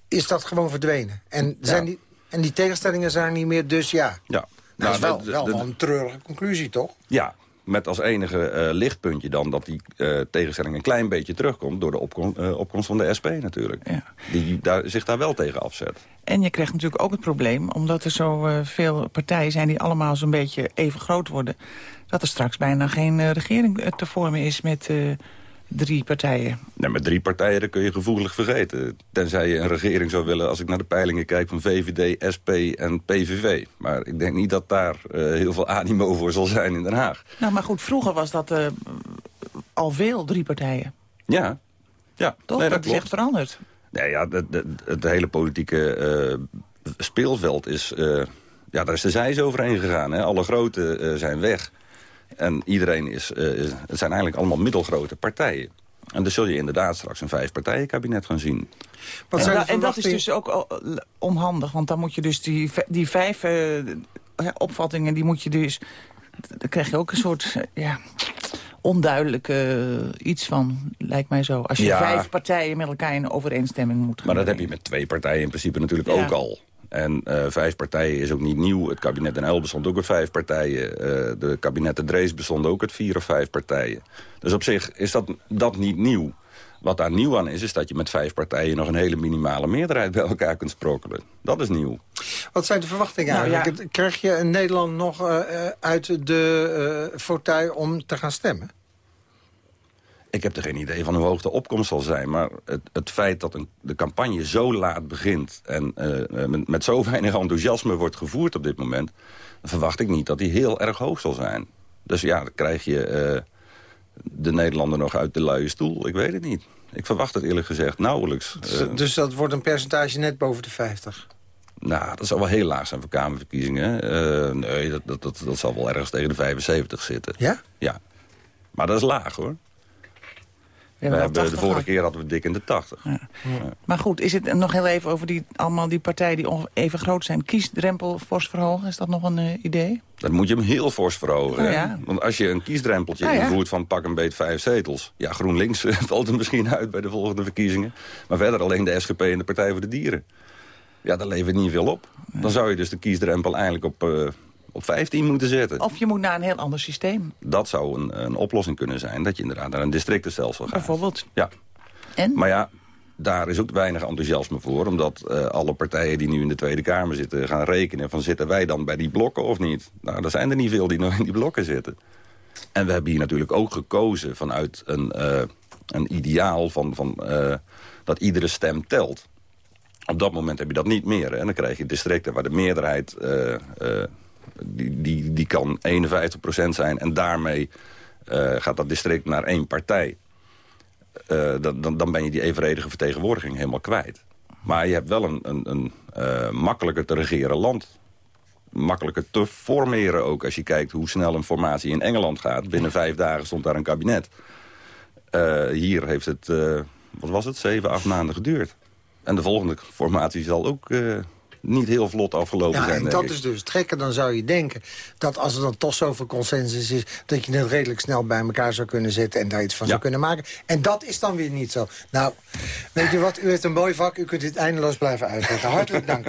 is dat gewoon verdwenen. En, zijn ja. die, en die tegenstellingen zijn er niet meer, dus ja. Ja. Nou, dat is wel, de, de, wel, wel een treurige conclusie, toch? Ja, met als enige uh, lichtpuntje dan dat die uh, tegenstelling een klein beetje terugkomt... door de opkom uh, opkomst van de SP natuurlijk. Ja. Die daar, zich daar wel tegen afzet. En je krijgt natuurlijk ook het probleem... omdat er zo veel partijen zijn die allemaal zo'n beetje even groot worden... dat er straks bijna geen regering te vormen is met drie partijen. Nee, met drie partijen dat kun je gevoelig vergeten. Tenzij je een regering zou willen, als ik naar de peilingen kijk... van VVD, SP en PVV. Maar ik denk niet dat daar uh, heel veel animo voor zal zijn in Den Haag. Nou, maar goed, vroeger was dat uh, al veel drie partijen. Ja, ja. Toch? Nee, dat, dat is echt veranderd. Nee, ja, het, het, het hele politieke uh, speelveld is... ja, daar is de zijs overheen gegaan. Hè. Alle grote zijn weg. En iedereen is, uh, is... Het zijn eigenlijk allemaal middelgrote partijen. En dus zul je inderdaad straks een vijfpartijenkabinet gaan zien. En, da en, dat is dus ook onhandig. Want dan moet je dus die, die vijf uh, opvattingen... die moet je dus... Dan krijg je ook een soort... Uh, ja, onduidelijk eh, iets van, lijkt mij zo. Als je Ja. vijf partijen met elkaar in overeenstemming moet gaan Maar dat heb je met twee partijen in principe natuurlijk Ja. ook al. En eh, vijf partijen is ook niet nieuw. Het kabinet Den Uyl bestond ook uit vijf partijen. Eh, de kabinetten Drees bestonden ook uit vier of vijf partijen. Dus op zich is dat, dat niet nieuw. Wat daar nieuw aan is, is dat je met vijf partijen... nog een hele minimale meerderheid bij elkaar kunt sprokkelen. Dat is nieuw. Wat zijn de verwachtingen Nou, eigenlijk? Krijg je in Nederland nog eh, eh, uit de eh fauteuil om te gaan stemmen? Ik heb er geen idee van hoe hoog de opkomst zal zijn. Maar het, het feit dat een, de campagne zo laat begint... en eh, met, met zo weinig enthousiasme wordt gevoerd op dit moment... verwacht ik niet dat die heel erg hoog zal zijn. Dus ja, dan krijg je eh, de Nederlander nog uit de luie stoel. Ik weet het niet. Ik verwacht het eerlijk gezegd nauwelijks. Dus, Eh, dus dat wordt een percentage net boven de 50. nou, dat zal wel heel laag zijn voor Kamerverkiezingen. Eh, nee, dat, dat, dat, dat zal wel ergens tegen de 75 zitten. Ja? Ja. Maar dat is laag, hoor. We hebben, de 80 vorige keer hadden we dik in de 80. Ja. Maar goed, is het nog heel even over die, allemaal die partijen die even groot zijn. Kiesdrempel fors verhogen, is dat nog een eh, idee? Dan moet je hem heel fors verhogen. Oh, ja. Want als je een kiesdrempeltje ja. invoert van pak een beet vijf zetels... ja, GroenLinks valt er misschien uit bij de volgende verkiezingen. Maar verder alleen de SGP en de Partij voor de Dieren. Ja, daar levert niet veel op. Dan zou je dus de kiesdrempel eigenlijk op, eh, op 15 moeten zetten. Of je moet naar een heel ander systeem, Dat zou een, een oplossing kunnen zijn. Dat je inderdaad naar een districtenstelsel gaat. bijvoorbeeld. Ja. En? Maar ja, daar is ook weinig enthousiasme voor. Omdat eh, alle partijen die nu in de Tweede Kamer zitten gaan rekenen... van zitten wij dan bij die blokken of niet? Nou, er zijn er niet veel die nog in die blokken zitten. En we hebben hier natuurlijk ook gekozen vanuit een, eh, een ideaal... Van, van, eh, dat iedere stem telt. Op dat moment heb je dat niet meer. En dan krijg je districten waar de meerderheid... die, die, kan 51% zijn en daarmee eh, gaat dat district naar één partij. Eh, dan, dan, ben je die evenredige vertegenwoordiging helemaal kwijt. Maar je hebt wel een, een, een eh, makkelijker te regeren land. Makkelijker te formeren ook. Als je kijkt hoe snel een formatie in Engeland gaat. Binnen vijf dagen stond daar een kabinet. Hier heeft het, wat was het, zeven, acht maanden geduurd. En de volgende formatie zal ook niet heel vlot afgelopen Ja, zijn, en dat ik. is dus trekken. Dan zou je denken dat als er dan toch zoveel consensus is... dat je het redelijk snel bij elkaar zou kunnen zetten... en daar iets van Ja. zou kunnen maken. En dat is dan weer niet zo. Nou, weet je wat? U heeft een mooi vak. U kunt dit eindeloos blijven uitleggen. Hartelijk dank.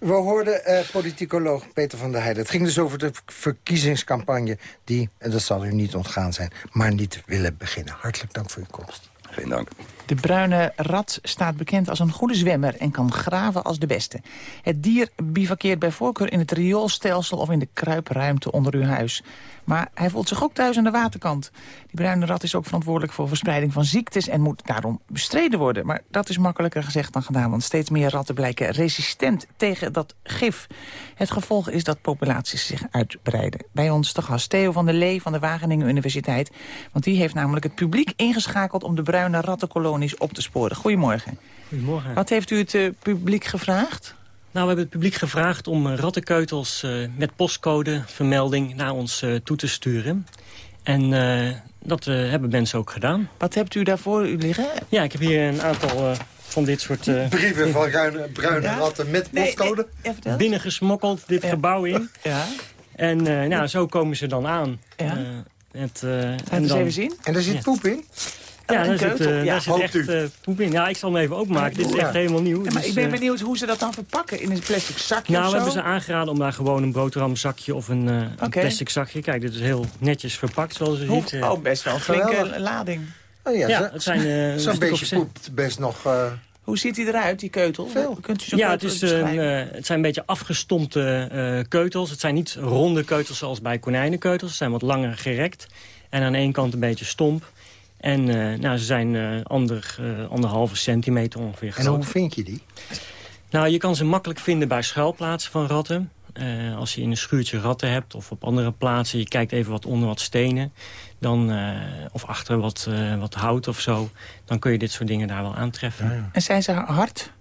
We hoorden eh, politicoloog Peter van der Heijden. Het ging dus over de verkiezingscampagne... die, en dat zal u niet ontgaan zijn, maar niet willen beginnen. Hartelijk dank voor uw komst. Dank. De bruine rat staat bekend als een goede zwemmer en kan graven als de beste. Het dier bivakkeert bij voorkeur in het rioolstelsel of in de kruipruimte onder uw huis. Maar hij voelt zich ook thuis aan de waterkant. Die bruine rat is ook verantwoordelijk voor verspreiding van ziektes en moet daarom bestreden worden. Maar dat is makkelijker gezegd dan gedaan, want steeds meer ratten blijken resistent tegen dat gif. Het gevolg is dat populaties zich uitbreiden. Bij ons te gast Theo van der Lee van de Wageningen Universiteit. Want die heeft namelijk het publiek ingeschakeld om de bruine rattenkolonies op te sporen. Goedemorgen. Goedemorgen. Wat heeft u het eh, publiek gevraagd? Nou, we hebben het publiek gevraagd om eh, rattenkeutels eh, met postcode, vermelding naar ons eh, toe te sturen. En eh, dat hebben mensen ook gedaan. Wat hebt u daarvoor u liggen? Ja, ik heb hier een aantal eh, van dit soort... eh, Brieven van bruine, bruine Ja? ratten met postcode. binnengesmokkeld dit gebouw in. Ja. En eh, nou, zo komen ze dan aan. Ja. Het, eh, en eens dan- even zien. En daar zit Ja. poep in? Ja, Een daar zit, keutel, eh, ja. daar zit Hoopt echt eh, poep in. Ja, ik zal hem even openmaken. Dit is Ja. echt helemaal nieuw. Ja, maar Dus, ik ben eh, benieuwd hoe ze dat dan verpakken. In een plastic zakje Nou, of we zo? hebben ze aangeraden om daar gewoon een boterhamzakje of een, eh, een plastic zakje. Kijk, dit is heel netjes verpakt, zoals Hoe- ziet. Oh, best wel een flinke Geweldig. lading. Oh ja, Ja, zo- het zijn, eh, zo'n beetje poept best nog... eh, Hoe ziet hij eruit, die keutel? Veel. Kunt u zo'n Ja, het, is, een, eh, het zijn een beetje afgestompte eh, keutels. Het zijn niet ronde keutels zoals bij konijnenkeutels. Ze zijn wat langer gerekt. En aan één kant een beetje stomp. En eh, nou, ze zijn eh, ander, eh, anderhalve centimeter ongeveer en groot. hoe vind je die? Nou, je kan ze makkelijk vinden bij schuilplaatsen van ratten. Eh, als je in een schuurtje ratten hebt of op andere plaatsen... je kijkt even wat onder wat stenen... Dan, eh, of achter wat, eh, wat hout of zo... dan kun je dit soort dingen daar wel aantreffen. En zijn ze hard?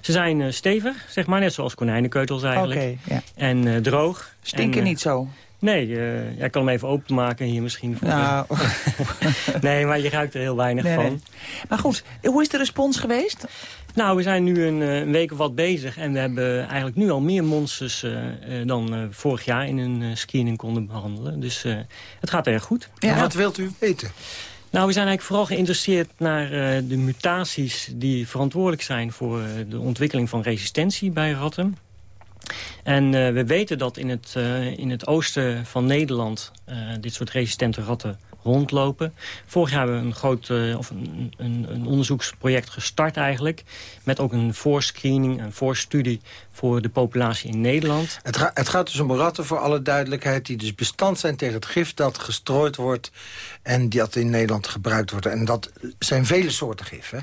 Ze zijn eh, stevig, zeg maar, net zoals konijnenkeutels eigenlijk. Oké, ja. En eh, droog. Stinken En, niet zo? Nee, uh, jij kan hem even openmaken hier misschien. Voor nou. nee, maar je ruikt er heel weinig Nee, van. nee. Maar goed, hoe is de respons geweest? Nou, we zijn nu een, eh, een week of wat bezig. En we hebben eigenlijk nu al meer monsters eh, eh, dan eh, vorig jaar in een eh, screening konden behandelen. Dus eh, het gaat erg goed. En Wat wilt u weten? Nou, we zijn eigenlijk vooral geïnteresseerd naar eh, de mutaties die verantwoordelijk zijn voor eh, de ontwikkeling van resistentie bij ratten. En eh, we weten dat in het, eh, in het oosten van Nederland eh, dit soort resistente ratten rondlopen. Vorig jaar hebben we een groot of een, een, een onderzoeksproject gestart eigenlijk. Met ook een voorscreening, een voorstudie voor de populatie in Nederland. Het, het gaat dus om ratten voor alle duidelijkheid... die dus bestand zijn tegen het gif dat gestrooid wordt... en dat in Nederland gebruikt wordt. En dat zijn vele soorten gif, hè?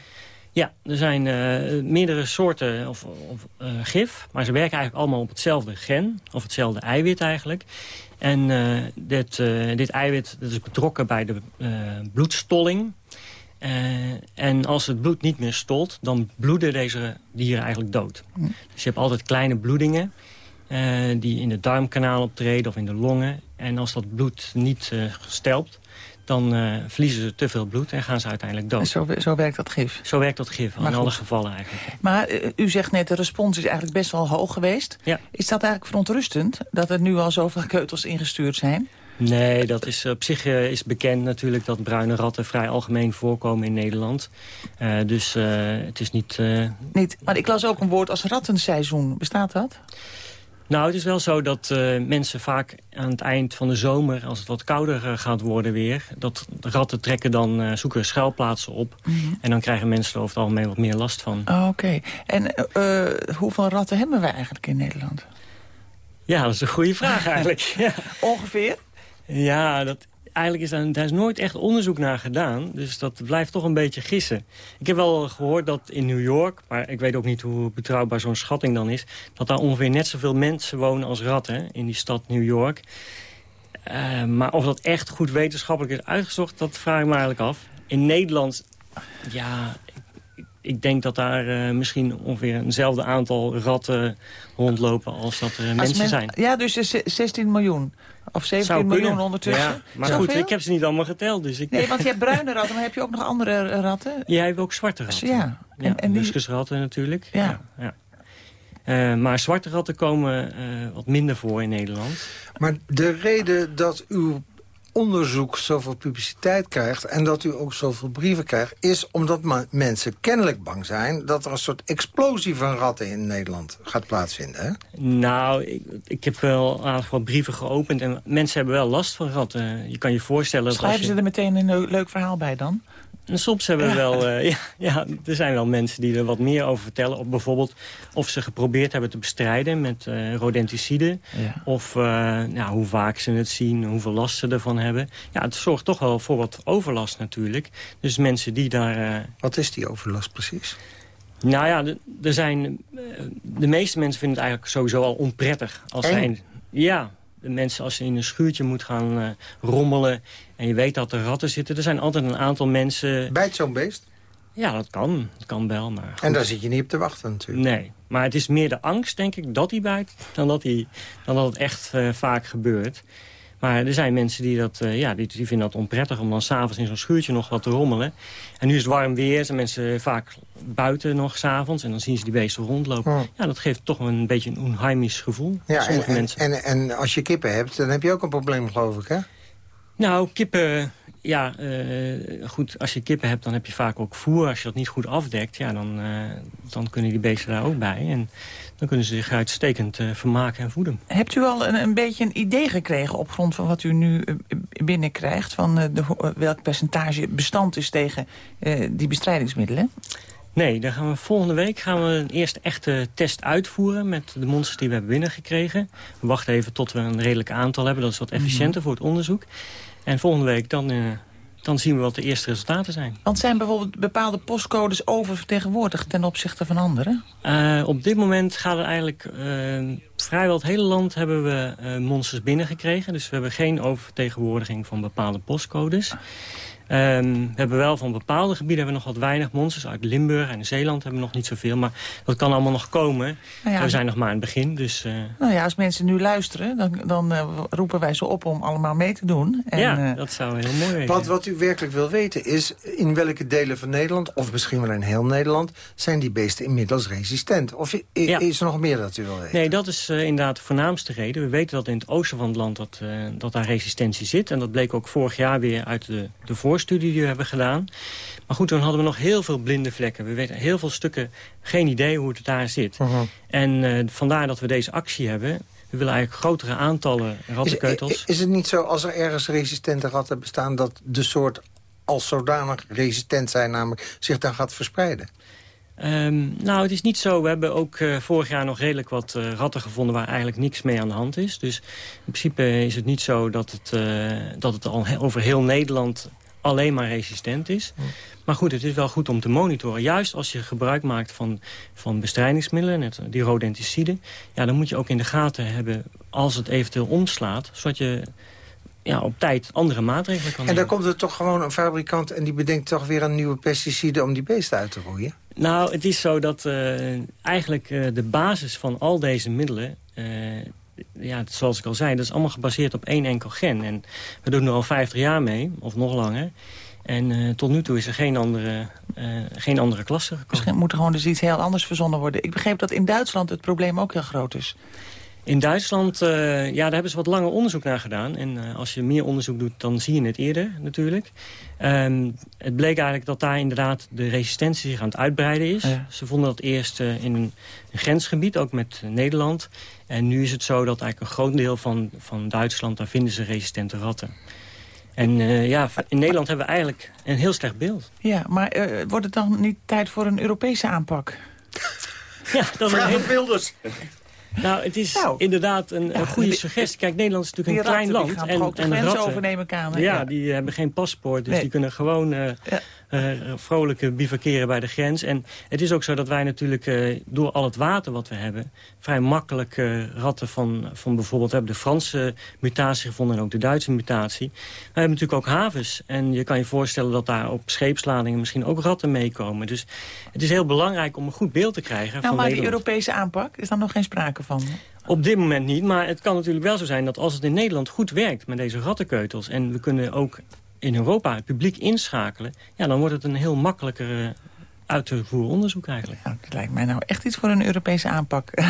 Ja, er zijn eh, meerdere soorten of, of, eh, gif, maar ze werken eigenlijk allemaal op hetzelfde gen, of hetzelfde eiwit eigenlijk. En eh, dit, dit eiwit dat is betrokken bij de bloedstolling. En als het bloed niet meer stolt, dan bloeden deze dieren eigenlijk dood. Dus je hebt altijd kleine bloedingen die in het darmkanaal optreden of in de longen. En als dat bloed niet gestelpt, dan eh, verliezen ze te veel bloed en gaan ze uiteindelijk dood. Zo, zo werkt dat gif. Zo werkt dat gif, Maar in alle gevallen eigenlijk. Maar eh, u zegt net, de respons is eigenlijk best wel hoog geweest. Ja. Is dat eigenlijk verontrustend, dat er nu al zoveel keutels ingestuurd zijn? Nee, dat is op zich eh, is bekend natuurlijk dat bruine ratten vrij algemeen voorkomen in Nederland. Dus het is niet... Niet, maar ik las ook een woord als rattenseizoen. Bestaat dat? Nou, het is wel zo dat eh, mensen vaak aan het eind van de zomer... als het wat kouder eh, gaat worden weer... dat ratten trekken dan, eh, zoeken schuilplaatsen op. En dan krijgen mensen er over het algemeen wat meer last van. Oh, Oké. En hoeveel ratten hebben we eigenlijk in Nederland? Ja, dat is een goede vraag eigenlijk. ja. Ongeveer? Ja, dat, eigenlijk is daar, is nooit echt onderzoek naar gedaan. Dus dat blijft toch een beetje gissen. Ik heb wel gehoord dat in New York... maar ik weet ook niet hoe betrouwbaar zo'n schatting dan is... dat daar ongeveer net zoveel mensen wonen als ratten in die stad New York. Eh, maar of dat echt goed wetenschappelijk is uitgezocht... dat vraag ik me eigenlijk af. In Nederland, ja... ik- denk dat daar eh, misschien ongeveer eenzelfde aantal ratten rondlopen als dat er Als mensen men- zijn. Ja, dus eh, ze- 16 miljoen. Of 17 Zou miljoen ondertussen. Ja, maar goed, ik heb ze niet allemaal geteld. Dus ik... Nee, want je hebt bruine ratten, maar heb je ook nog andere ratten? Jij hebt ook zwarte ratten. Ja. Ja, En, en muskusratten natuurlijk. Ja. ja. Eh, maar zwarte ratten komen eh, wat minder voor in Nederland. Maar de reden dat uw onderzoek zoveel publiciteit krijgt... en dat u ook zoveel brieven krijgt... is omdat mensen kennelijk bang zijn... dat er een soort explosie van ratten in Nederland gaat plaatsvinden. Hè? Nou, ik, ik heb wel aardig wat brieven geopend. En mensen hebben wel last van ratten. Je kan je voorstellen dat schrijven je... ze er meteen een leu- leuk verhaal bij dan? En soms hebben we wel, eh, ja, ja, er zijn wel mensen die er wat meer over vertellen. Of bijvoorbeeld of ze geprobeerd hebben te bestrijden met eh rodenticide. Ja. Of eh, ja, hoe vaak ze het zien, hoeveel last ze ervan hebben. Ja, het zorgt toch wel voor wat overlast natuurlijk. Dus mensen die daar... Wat is die overlast precies? nou ja, de- er zijn, de meeste mensen vinden het eigenlijk sowieso al onprettig. Als Eng? zij, ja, de mensen als je in een schuurtje moet gaan rommelen... en je weet dat er ratten zitten. Er zijn altijd een aantal mensen... Bijt zo'n beest? Ja, dat kan. Dat kan wel, maar goed. En daar zit je niet op te wachten natuurlijk. Nee, maar het is meer de angst, denk ik, dat hij bijt... dan dat, hij, dan dat het echt eh, vaak gebeurt. Maar er zijn mensen die, dat, eh, ja, die, die vinden dat onprettig... om dan s'avonds in zo'n schuurtje nog wat te rommelen. En nu is het warm weer, zijn mensen vaak buiten nog s'avonds... en dan zien ze die beesten rondlopen. Oh. Ja, dat geeft toch een beetje een onheimisch gevoel. Ja, en, sommige en, mensen. en, en als je kippen hebt, dan heb je ook een probleem, geloof ik, hè? Nou, kippen... Ja, eh, goed, als je kippen hebt, dan heb je vaak ook voer. Als je dat niet goed afdekt, ja, dan, eh, dan kunnen die beesten daar ook bij. En dan kunnen ze zich uitstekend eh, vermaken en voeden. Hebt u al een, een beetje een idee gekregen op grond van wat u nu binnenkrijgt... van de, welk percentage bestand is tegen die bestrijdingsmiddelen? Nee, dan gaan we volgende week gaan we een eerste echte test uitvoeren... met de monsters die we hebben binnengekregen. We wachten even tot we een redelijk aantal hebben. Dat is wat efficiënter voor het onderzoek. En volgende week dan, eh, dan zien we wat de eerste resultaten zijn. Want zijn bijvoorbeeld bepaalde postcodes oververtegenwoordigd ten opzichte van andere? Eh, op dit moment gaat het eigenlijk eh, vrijwel het hele land hebben we monsters binnengekregen. Dus we hebben geen oververtegenwoordiging van bepaalde postcodes. Um, we hebben wel van bepaalde gebieden hebben we nog wat weinig monsters. Uit Limburg en Zeeland hebben we nog niet zoveel. Maar dat kan allemaal nog komen. Nou ja, we zijn nog maar aan het begin. Dus, uh... Nou ja, als mensen nu luisteren, dan, dan uh, roepen wij ze op om allemaal mee te doen. En, ja, dat zou heel mooi zijn. Wat, wat u werkelijk wil weten is in welke delen van Nederland... of misschien wel in heel Nederland, zijn die beesten inmiddels resistent? Of ja. is er nog meer dat u wil weten? Nee, dat is uh, inderdaad de voornaamste reden. We weten dat in het oosten van het land dat, dat daar resistentie zit. En dat bleek ook vorig jaar weer uit de, de voorstudie die we hebben gedaan. Maar goed, toen hadden we nog heel veel blinde vlekken. We weten heel veel stukken, geen idee hoe het daar zit. Mhm. En uh, vandaar dat we deze actie hebben. We willen eigenlijk grotere aantallen rattenkeutels. Is, is, het niet zo, als er ergens resistente ratten bestaan... dat de soort als zodanig resistent zijn, namelijk zich dan gaat verspreiden? Um, nou, het is niet zo. We hebben ook uh, vorig jaar nog redelijk wat uh, ratten gevonden... waar eigenlijk niks mee aan de hand is. Dus in principe is het niet zo dat het, uh, dat het al over heel Nederland alleen maar resistent is. Maar goed, het is wel goed om te monitoren. Juist als je gebruik maakt van, van bestrijdingsmiddelen, net die rodenticiden... Ja, dan moet je ook in de gaten hebben als het eventueel omslaat... zodat je ja, op tijd andere maatregelen kan nemen. En dan komt er toch gewoon een fabrikant... en die bedenkt toch weer een nieuwe pesticide om die beesten uit te roeien? Nou, het is zo dat uh, eigenlijk uh, de basis van al deze middelen... Uh, ja, zoals ik al zei, dat is allemaal gebaseerd op één enkel gen. En we doen er al 50 jaar mee, of nog langer. En uh, tot nu toe is er geen andere, uh, geen andere klasse gekomen. Misschien moet er gewoon dus iets heel anders verzonnen worden. Ik begreep dat in Duitsland het probleem ook heel groot is. In Duitsland, uh, ja, daar hebben ze wat langer onderzoek naar gedaan. En uh, als je meer onderzoek doet, dan zie je het eerder natuurlijk. Um, het bleek eigenlijk dat daar inderdaad de resistentie zich aan het uitbreiden is. Ja. Ze vonden dat eerst uh, in een, grensgebied, ook met Nederland. En nu is het zo dat eigenlijk een groot deel van, van Duitsland... daar vinden ze resistente ratten. En ja, in Nederland hebben we eigenlijk een heel slecht beeld. Ja, maar wordt het dan niet tijd voor een Europese aanpak? ja, dat Vraag een Wilders. Nou, het is nou, inderdaad een, goede suggestie. Kijk, Nederland is natuurlijk een klein land. Die gaan en, ook de en grens ratten, overnemen, Kamer. Ja, die hebben geen paspoort, dus nee. die kunnen gewoon uh, ja. Uh, vrolijk bivakeren bij de grens. En het is ook zo dat wij natuurlijk uh, door al het water wat we hebben... vrij makkelijk ratten van, van bijvoorbeeld... we hebben de Franse mutatie gevonden en ook de Duitse mutatie. We hebben natuurlijk ook havens. En je kan je voorstellen dat daar op scheepsladingen misschien ook ratten meekomen. Dus het is heel belangrijk om een goed beeld te krijgen nou, van maar Nederland. die Europese aanpak, is daar nog geen sprake van? Op dit moment niet, maar het kan natuurlijk wel zo zijn dat als het in Nederland goed werkt met deze rattenkeutels... en we kunnen ook in Europa het publiek inschakelen... ja, dan wordt het een heel makkelijker uit te voeren onderzoek eigenlijk. Ja, dat lijkt mij nou echt iets voor een Europese aanpak.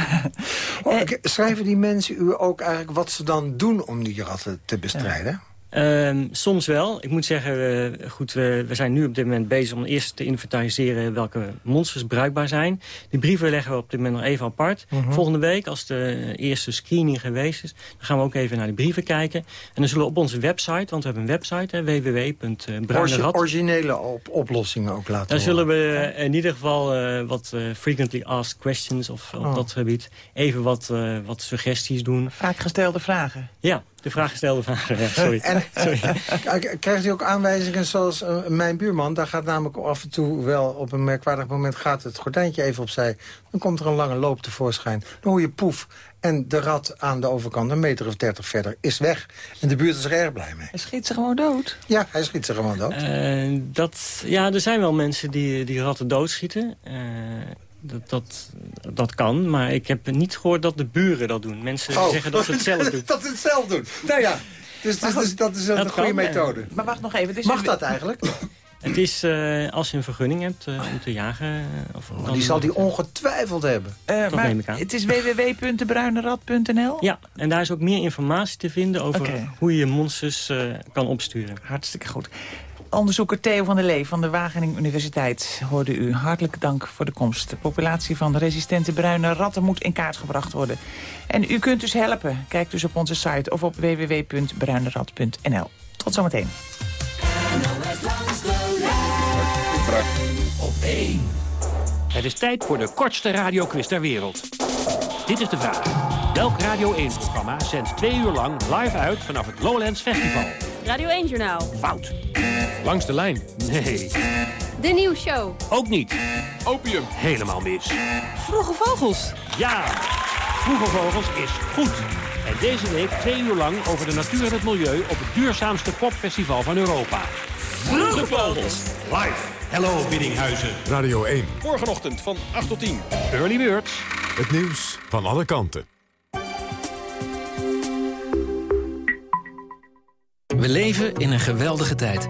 oh, schrijven die mensen u ook eigenlijk wat ze dan doen om die ratten te bestrijden? Ja. Um, soms wel. Ik moet zeggen, uh, goed, we, we, zijn nu op dit moment bezig om eerst te inventariseren welke monsters bruikbaar zijn. Die brieven leggen we op dit moment nog even apart. Mhm. Uh -huh. Volgende week, als de eerste screening geweest is, dan gaan we ook even naar de brieven kijken. En dan zullen we op onze website, want we hebben een website, www.bruinerat. originele op oplossingen ook laten Daar zullen we in ieder geval uh, wat uh, frequently asked questions of op Oh. dat gebied even wat, uh, wat suggesties doen. Vaak gestelde vragen. Ja, de vraag gestelde vragen. Ja, sorry. En, sorry. Krijgt u ook aanwijzingen zoals uh, mijn buurman? Daar gaat namelijk af en toe wel op een merkwaardig moment... gaat het gordijntje even opzij. Dan komt er een lange loop tevoorschijn. Dan hoor je poef. En de rat aan de overkant, een meter of dertig verder, is weg. En de buurt is er erg blij mee. Hij schiet ze gewoon dood? Ja, hij schiet ze gewoon dood. Uh, dat, ja, er zijn wel mensen die, die ratten doodschieten. Uh, dat, dat, dat kan, maar ik heb niet gehoord dat de buren dat doen. Mensen oh. zeggen dat ze het zelf doen. dat ze het zelf doen. Nou ja, dus, dus, dus dat is een dat goede kan, methode. Maar wacht nog even. Is Mag dat eigenlijk? Het is uh, als je een vergunning hebt uh, om te jagen. Uh, of, oh, die zal die ongetwijfeld hebben. Uh, maar het is www.bruinerat.nl? Ja, en daar is ook meer informatie te vinden over okay. hoe je monsters kan opsturen. Hartstikke goed. Onderzoeker Theo van der Lee van de Wageningen Universiteit hoorde u. Hartelijk dank voor de komst. De populatie van resistente bruine ratten moet in kaart gebracht worden. En u kunt dus helpen. Kijk dus op onze site of op www.bruinerat.nl. Tot zometeen. Op 1. Het is tijd voor de kortste radioquiz ter wereld. Dit is de vraag. Welk Radio 1-programma zendt twee uur lang live uit vanaf het Lowlands Festival? Radio 1-journaal. Fout. Langs de lijn? Nee. De nieuwsshow. Ook niet. Opium? Helemaal mis. Vroege vogels. Ja. Vroege Vogels is goed. En deze week twee uur lang over de natuur en het milieu... op het duurzaamste popfestival van Europa. Vroege Vogels. Live. Hello Biddinghuizen. Radio 1. Morgenochtend van 8 tot 10. Early Bird. Het nieuws van alle kanten. We leven in een geweldige tijd.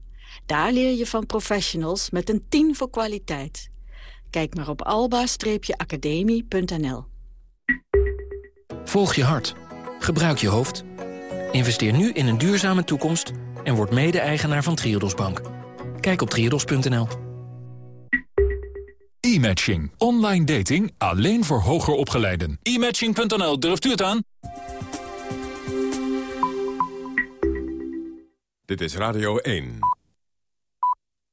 Daar leer je van professionals met een 10 voor kwaliteit. Kijk maar op alba-academie.nl. Volg je hart. Gebruik je hoofd. Investeer nu in een duurzame toekomst en word mede-eigenaar van Triodos Bank. Kijk op triodos.nl. E-matching. Online dating alleen voor hoger opgeleiden. E-matching.nl, durft u het aan? Dit is Radio 1.